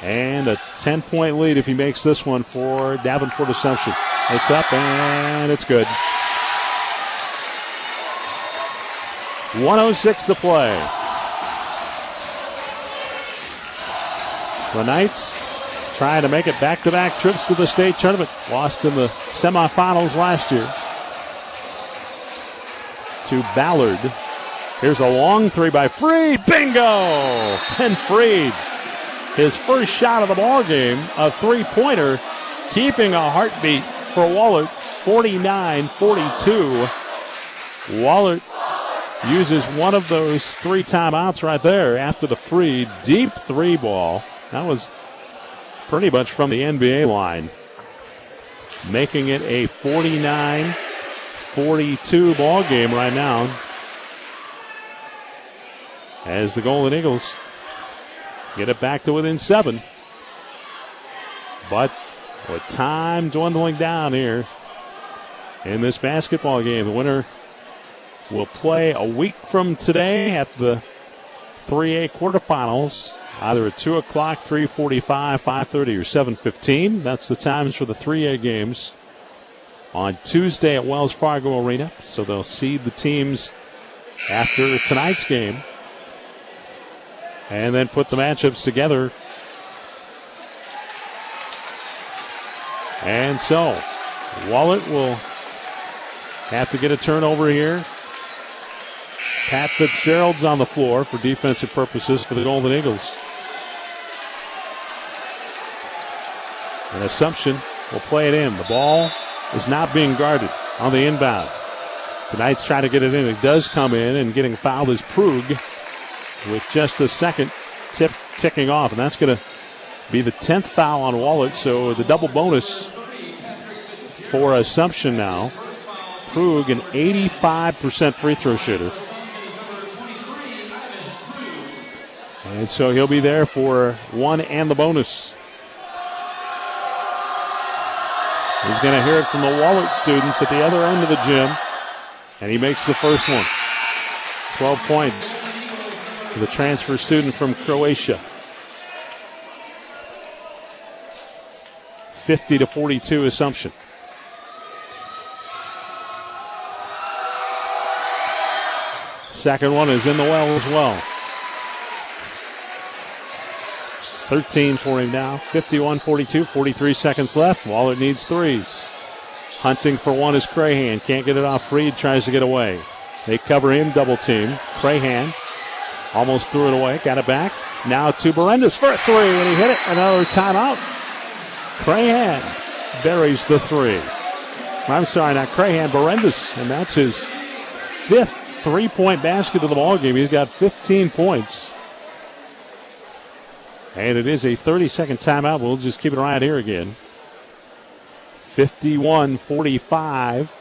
S3: And a 10 point lead if he makes this one for Davenport Assumption. It's up and it's good. 106 to play. The Knights trying to make it back to back trips to the state tournament. Lost in the semifinals last year to Ballard. Here's a long three by Freed. Bingo! Ben Freed. His first shot of the ball game, a three pointer, keeping a heartbeat for Wahlert. 49 42. Wahlert uses one of those three timeouts right there after the free deep three ball. That was pretty much from the NBA line. Making it a 49 42 ball game right now. As the Golden Eagles get it back to within seven. But with time dwindling down here in this basketball game, the winner will play a week from today at the 3A quarterfinals, either at 2 o'clock, 3.45, 5.30, or 7.15. That's the times for the 3A games on Tuesday at Wells Fargo Arena. So they'll seed the teams after tonight's game and then put the matchups together. And so, Wahlert will have to get a turnover here. Pat Fitzgerald's on the floor for defensive purposes for the Golden Eagles. An assumption will play it in. The ball is not being guarded on the inbound. Tonight's trying to get it in. It does come in, and getting fouled is Prug with just a second tip ticking off, and that's going to be the 10th foul on Wahlert. So the double bonus for Assumption now. Prug, an 85% free throw shooter. And so he'll be there for one and the bonus. He's going to hear it from the Wahlert students at the other end of the gym. And he makes the first one. 12 points for the transfer student from Croatia. 50 to 42 Assumption. Second one is in the well as well. 13 for him now. 51 42, 43 seconds left. Wahlert needs threes. Hunting for one is Crahan. Can't get it off. Freed tries to get away. They cover him, double team. Crahan almost threw it away. Got it back. Now to Berendis for a three, and he hit it. Another timeout. Crahan buries the three. I'm sorry, not Crahan, Berendis, and that's his fifth three-point basket of the ball game. He's got 15 points. And it is a 30-second timeout. We'll just keep it right here again. 51-45.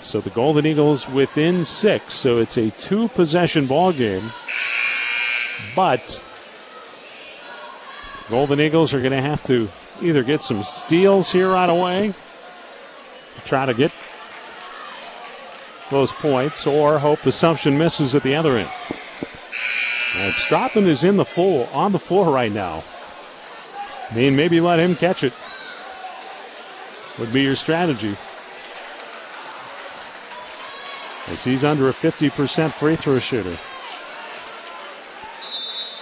S3: So the Golden Eagles within six. So it's a two-possession ball game. But Golden Eagles are going to have to either get some steals here right away to try to get those points or hope Assumption misses at the other end. And Stratman is in the full on the floor right now. I mean, maybe let him catch it. Would be your strategy. As he's under a 50% free throw shooter.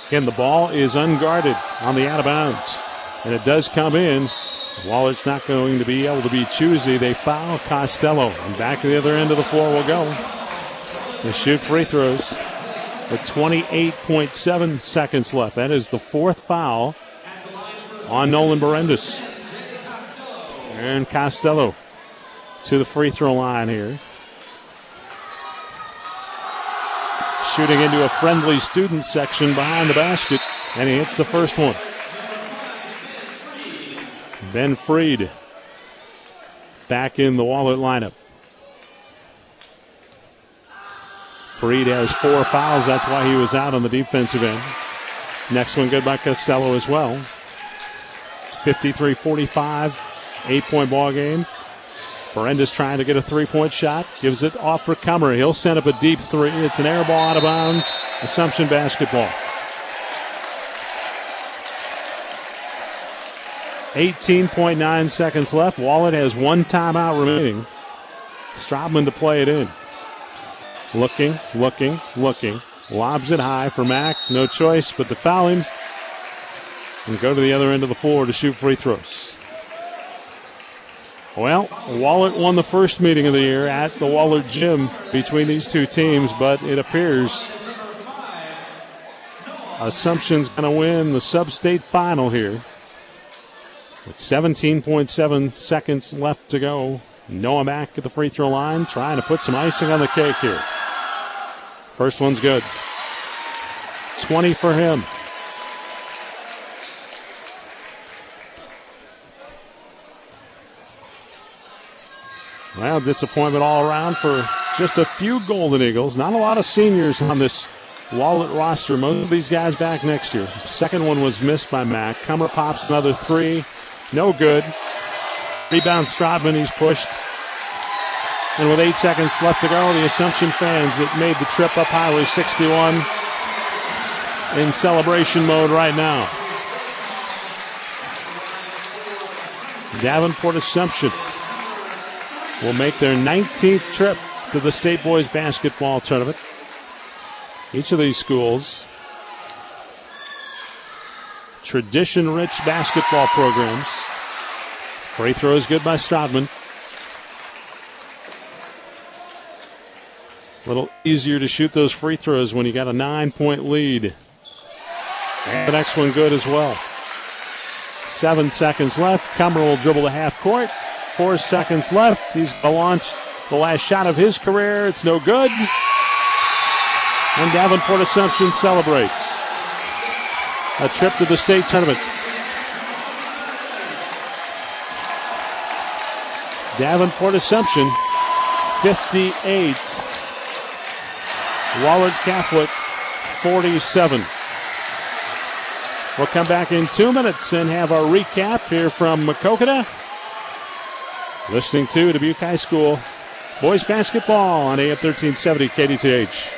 S3: Again, the ball is unguarded on the out of bounds. And it does come in. Wahlert's not going to be able to be choosy. They foul Costello. And back to the other end of the floor will go. They shoot free throws with 28.7 seconds left. That is the fourth foul on Nolan Berendis. And Costello to the free throw line here. Shooting into a friendly student section behind the basket, and he hits the first one. Ben Freed back in the Wahlert lineup. Freed has four fouls. That's why he was out on the defensive end. Next one good by Costello as well. 53 45, eight point ball game. Berendis trying to get a three point shot. Gives it off for Comer. He'll send up a deep three. It's an air ball out of bounds. Assumption basketball. 18.9 seconds left. Wahlert has one timeout remaining. Stratman to play it in. Looking, looking, looking. Lobs it high for Mack. No choice but to foul him and go to the other end of the floor to shoot free throws. Well, Wahlert won the first meeting of the year at the Wahlert gym between these two teams, but it appears Assumption's going to win the sub-state final here. With 17.7 seconds left to go, Noah Mack at the free throw line, trying to put some icing on the cake here. First one's good. 20 for him. Well, disappointment all around for just a few Golden Eagles. Not a lot of seniors on this Wahlert roster. Most of these guys back next year. Second one was missed by Mack. Comer pops another three. No good. Rebound Stratman. He's pushed. And with eight seconds left to go, the Assumption fans that made the trip up Highway 61 in celebration mode right now. Davenport Assumption will make their 19th trip to the State Boys Basketball Tournament. Each of these schools, tradition rich basketball programs. Free throw is good by Stratman. A little easier to shoot those free throws when you got a nine point lead. And the next one good as well. Seven seconds left. Comer will dribble the half court. Four seconds left. He's going to launch the last shot of his career. It's no good. And Davenport Assumption celebrates a trip to the state tournament. Davenport Assumption 58. Wahlert Catholic 47. We'll come back in two minutes and have our recap here from Maquoketa. Listening to Dubuque High School boys basketball on AM 1370 KDTH.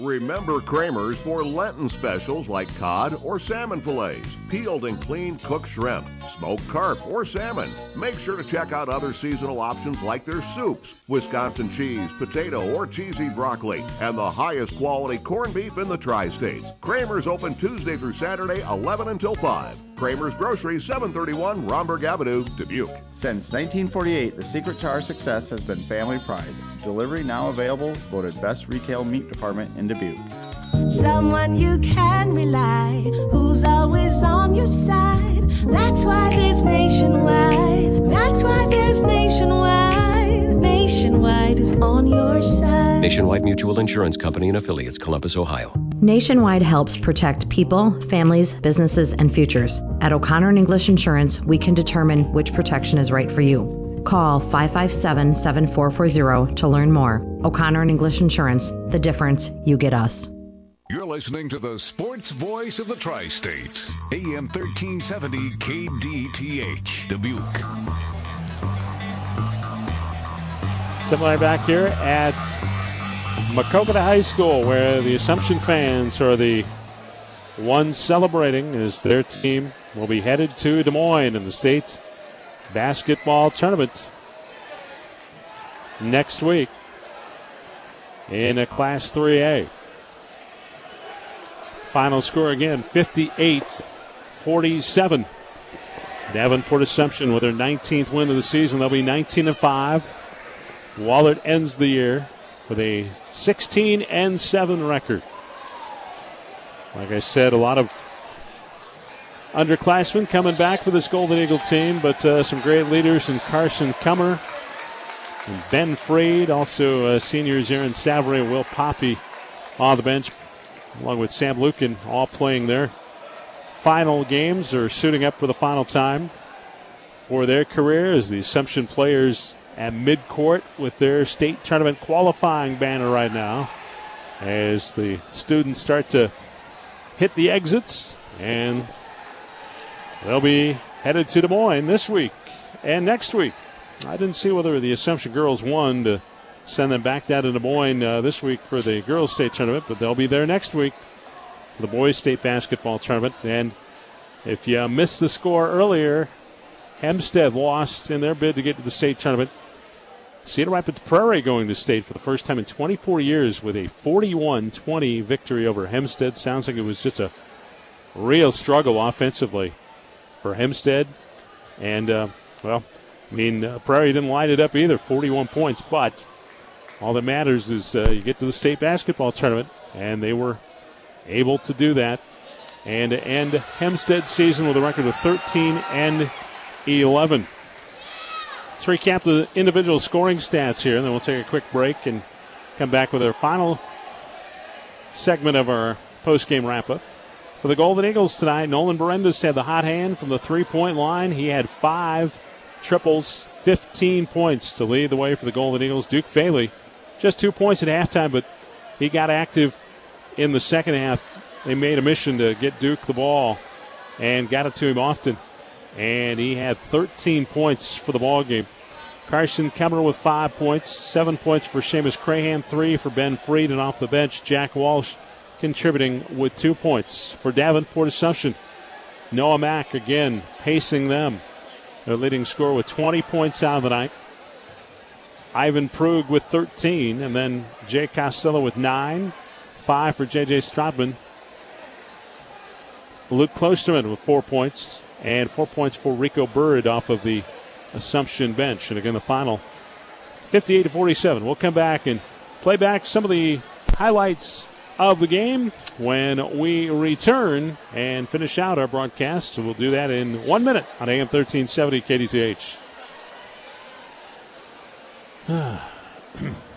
S11: Remember Kramer's for Lenten specials like cod or salmon fillets, peeled and cleaned cooked shrimp, smoked carp or salmon. Make sure to check out other seasonal options like their soups, Wisconsin cheese, potato or cheesy broccoli, and the highest quality corned beef in the tri-states. Kramer's open Tuesday through Saturday, 11 until 5. Kramer's Grocery, 731 Romberg Avenue, Dubuque.
S29: Since 1948, the secret to our success has been family pride. Delivery now available, voted best retail meat department in Dubuque.
S25: Someone you can rely, who's always on your side. That's why there's nationwide. That's why there's nationwide. Nationwide is on your side.
S26: Nationwide Mutual Insurance Company and affiliates, Columbus, Ohio.
S22: Nationwide helps protect people, families, businesses, and futures. At O'Connor and English Insurance, we can determine which protection is right for you. Call 557 7440 to learn more. O'Connor and English Insurance, the difference you get us.
S8: You're listening to the sports voice of the tri states, AM 1370 KDTH, Dubuque.
S3: Back here at Maquoketa High School, where the Assumption fans are the ones celebrating as their team will be headed to Des Moines in the state basketball tournament next week in a Class 3A. Final score again 58 47. Davenport Assumption with their 19th win of the season. They'll be 19 and 5. Wahlert ends the year with a 16 and 7 record. Like I said, a lot of underclassmen coming back for this Golden Eagle team, but uh, some great leaders in Carson Cummer and Ben Freed, also uh, seniors Aaron Savary and Will Poppy on the bench, along with Sam Lukin, all playing their final games or suiting up for the final time for their career as the Assumption players at midcourt with their state tournament qualifying banner right now as the students start to hit the exits and they'll be headed to Des Moines this week and next week. I didn't see whether the Assumption girls won to send them back down to Des Moines uh, this week for the girls' state tournament, but they'll be there next week for the boys' state basketball tournament. And if you missed the score earlier, Hempstead lost in their bid to get to the state tournament. Cedar Rapids Prairie going to state for the first time in 24 years with a 41 20 victory over Hempstead. Sounds like it was just a real struggle offensively for Hempstead. And, uh, well, I mean, uh, Prairie didn't light it up either, 41 points. But all that matters is uh, you get to the state basketball tournament, and they were able to do that and end Hempstead's season with a record of 13 and 11. Let's recap the individual scoring stats here, and then we'll take a quick break and come back with our final segment of our post-game wrap-up. For the Golden Eagles tonight, Nolan Berendes had the hot hand from the three-point line. He had five triples, 15 points to lead the way for the Golden Eagles. Duke Faley, just two points at halftime, but he got active in the second half. They made a mission to get Duke the ball and got it to him often and he had 13 points for the ball game. Carson Kemmer with five points, seven points for Seamus Crahan, three for Ben Freed, and off the bench, Jack Walsh contributing with two points. For Davenport Assumption, Noah Mack again pacing them. Their leading scorer with 20 points out of the night. Ivan Prug with 13, and then Jay Costello with nine, five for J.J. Stratman. Luke Klosterman with four points, and four points for Rico Bird off of the Assumption bench. And again, the final 58 to 47. We'll come back and play back some of the highlights of the game when we return and finish out our broadcast. So we'll do that in one minute on AM 1370 KDTH. (sighs) (clears throat)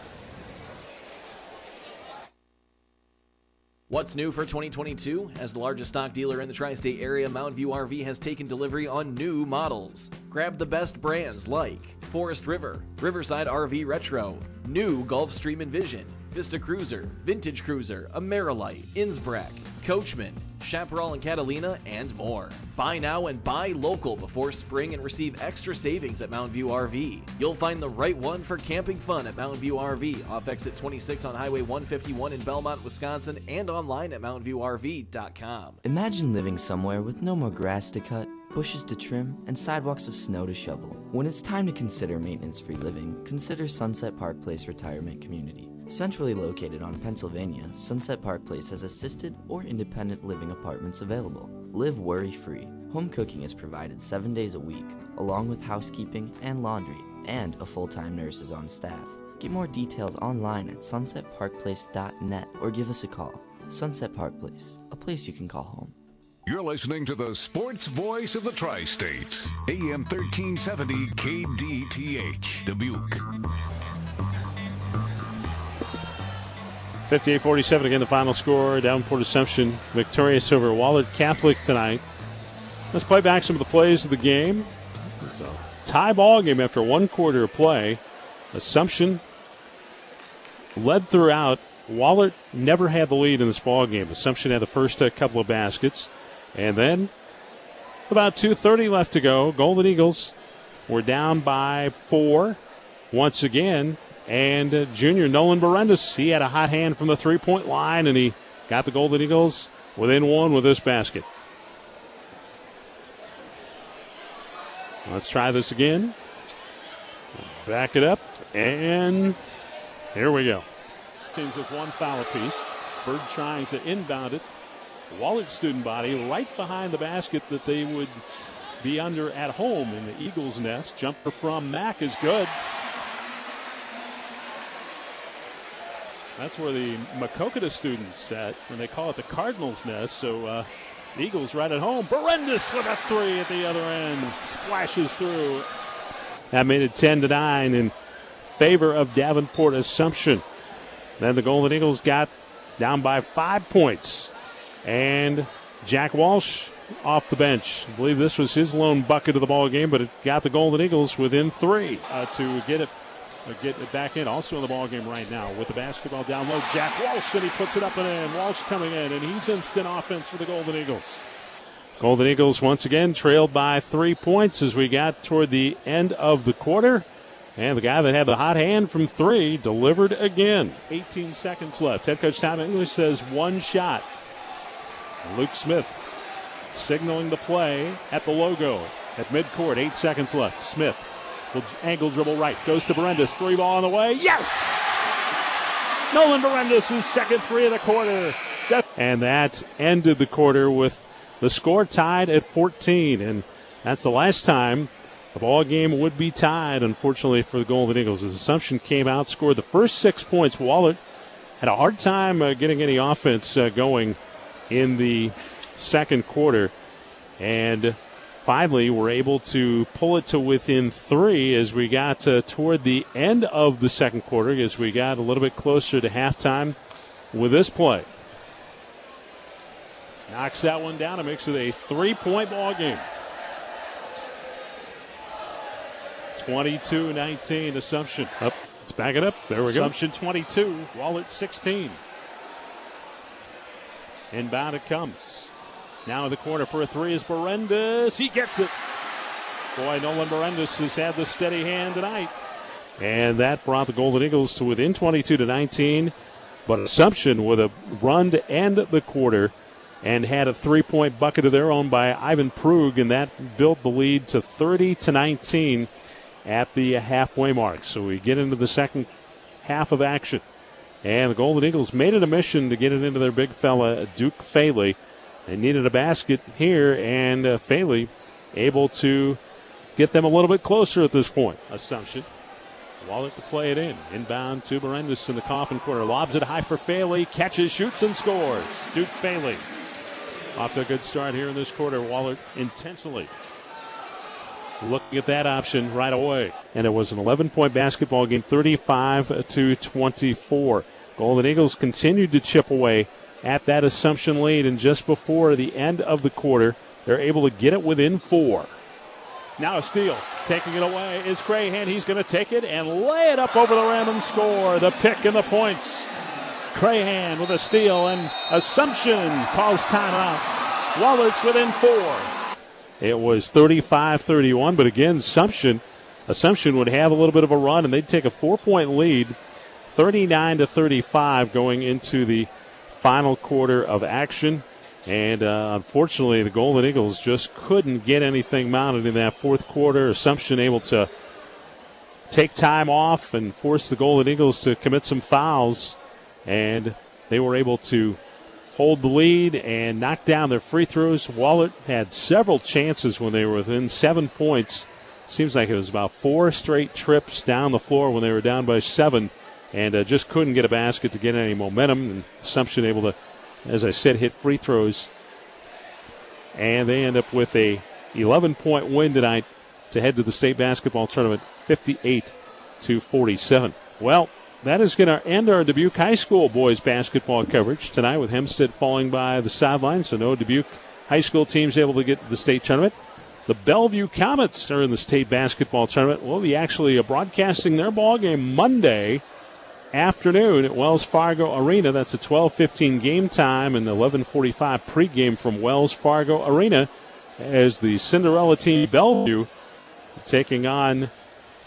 S30: What's new for 2022? As the largest stock dealer in the tri state area, Mountain View RV has taken delivery on new models. Grab the best brands like Forest River, Riverside RV Retro, new Gulfstream Envision, Vista Cruiser, Vintage Cruiser, Amerilite, Innsbruck, Coachmen, Chaparral and Catalina, and more. Buy now and buy local before spring and receive extra savings at Mountain View RV. You'll find the right one for camping fun at Mountain View RV, off exit 26 on Highway 151 in Belmont, Wisconsin, and online at mountainviewrv.com.
S16: Imagine living somewhere with no more grass to cut, bushes to trim, and sidewalks of snow to shovel. When it's time to consider maintenance free living, consider Sunset Park Place Retirement Community. Centrally located on Pennsylvania, Sunset Park Place has assisted or independent living apartments available. Live worry free. Home cooking is provided seven days a week, along with housekeeping and laundry, and a full time nurse is on staff. Get more details online at sunsetparkplace.net or give us a call. Sunset Park Place, a place you can call home.
S8: You're listening to the sports voice of the tri states, AM 1370 KDTH, Dubuque.
S3: 58-47 again, the final score. Davenport Assumption victorious over Wahlert Catholic tonight. Let's play back some of the plays of the game. It's a tie ball game after one quarter of play. Assumption led throughout. Wahlert never had the lead in this ball game. Assumption had the first uh, couple of baskets, and then about 2:30 left to go. Golden Eagles were down by four once again. And uh, junior Nolan Berendis, he had a hot hand from the three point line, and he got the Golden Eagles within one with this basket. Let's try this again. Back it up, and here we go. Teams with one foul apiece. Bird trying to inbound it. Wahlert student body right behind the basket that they would be under at home in the Eagles' nest. Jumper from Mack is good. That's where the Maquoketa students sat, and they call it the Cardinals' nest. So uh, Eagles right at home. Berendis with a three at the other end, splashes through. That made it 10 to 9 in favor of Davenport Assumption. Then the Golden Eagles got down by five points, and Jack Walsh off the bench. I believe this was his lone bucket of the ball game, but it got the Golden Eagles within three uh, to get it get it back in. Also in the ball game right now with the basketball down low. Jack Walsh and he puts it up and in. Walsh coming in and he's instant offense for the Golden Eagles. Golden Eagles once again trailed by three points as we got toward the end of the quarter. And the guy that had the hot hand from three delivered again. 18 seconds left. Head coach Tom English says one shot. Luke Smith signaling the play at the logo at midcourt. Eight seconds left. Smith will angle dribble right. Goes to Berendis. Three ball on the way. Yes! Nolan Berendis' second three of the quarter. And that ended the quarter with the score tied at 14. And that's the last time the ball game would be tied, unfortunately, for the Golden Eagles. As Assumption came out, scored the first six points. Wahlert had a hard time uh, getting any offense uh, going in the second quarter. And finally we were able to pull it to within three as we got uh, toward the end of the second quarter, as we got a little bit closer to halftime with this play. Knocks that one down and makes it a three point ball game. 22 19 Assumption. Up. Let's back it up. There we Assumption go. Assumption 22, Wahlert 16. Inbound it comes. Now in the corner for a three is Berendis. He gets it. Boy, Nolan Berendis has had the steady hand tonight. And that brought the Golden Eagles to within 22 to 19. But Assumption with a run to end the quarter and had a three-point bucket of their own by Ivan Prug, and that built the lead to 30 to 19 at the halfway mark. So we get into the second half of action. And the Golden Eagles made it a mission to get it into their big fella, Duke Faley. They needed a basket here, and uh, Faley able to get them a little bit closer at this point. Assumption. Wahlert to play it in. Inbound to Berendis in the coffin corner. Lobs it high for Faley. Catches, shoots, and scores. Duke Faley. Off to a good start here in this quarter. Wahlert intentionally looking at that option right away. And it was an 11 point basketball game, 35 to 24. Golden Eagles continued to chip away at that assumption lead, and just before the end of the quarter, they're able to get it within four. Now a steal. Taking it away is Crahan. He's going to take it and lay it up over the rim and score. The pick and the points. Crahan with a steal and Assumption calls timeout. Wahlert's within four. It was 35-31, but again, Assumption, Assumption would have a little bit of a run and they'd take a four-point lead, 39 to 35, going into the final quarter of action. And uh, unfortunately, the Golden Eagles just couldn't get anything mounted in that fourth quarter. Assumption able to take time off and force the Golden Eagles to commit some fouls. And they were able to hold the lead and knock down their free throws. Wahlert had several chances when they were within seven points. Seems like it was about four straight trips down the floor when they were down by seven and uh, just couldn't get a basket to get any momentum. And Assumption able to as I said, hit free throws. And they end up with a 11 point win tonight to head to the state basketball tournament 58 to 47. Well, that is going to end our Dubuque High School boys basketball coverage tonight with Hempstead falling by the sidelines. So no Dubuque High School teams able to get to the state tournament. The Bellevue Comets are in the state basketball tournament. We'll be actually broadcasting their ball game Monday afternoon at Wells Fargo Arena. That's a 12:15 game time and 11:45 pregame from Wells Fargo Arena as the Cinderella team Bellevue taking on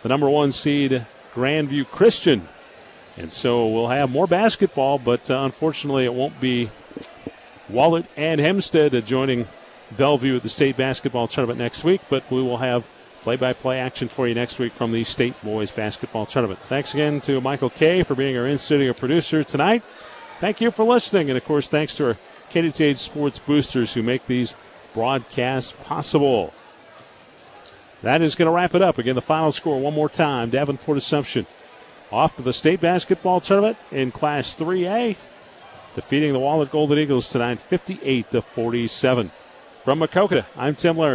S3: the number one seed Grandview Christian. And so we'll have more basketball, but uh, unfortunately it won't be Wahlert and Hempstead joining Bellevue at the state basketball tournament next week, but we will have play by play action for you next week from the state boys basketball tournament. Thanks again to Michael Kay for being our in studio producer tonight. Thank you for listening, and of course, thanks to our KDTH Sports Boosters who make these broadcasts possible. That is going to wrap it up. Again, the final score one more time Davenport Assumption off to the state basketball tournament in Class 3A, defeating the Wahlert Golden Eagles tonight 58 to 47. From Maquoketa, I'm Tim Larry.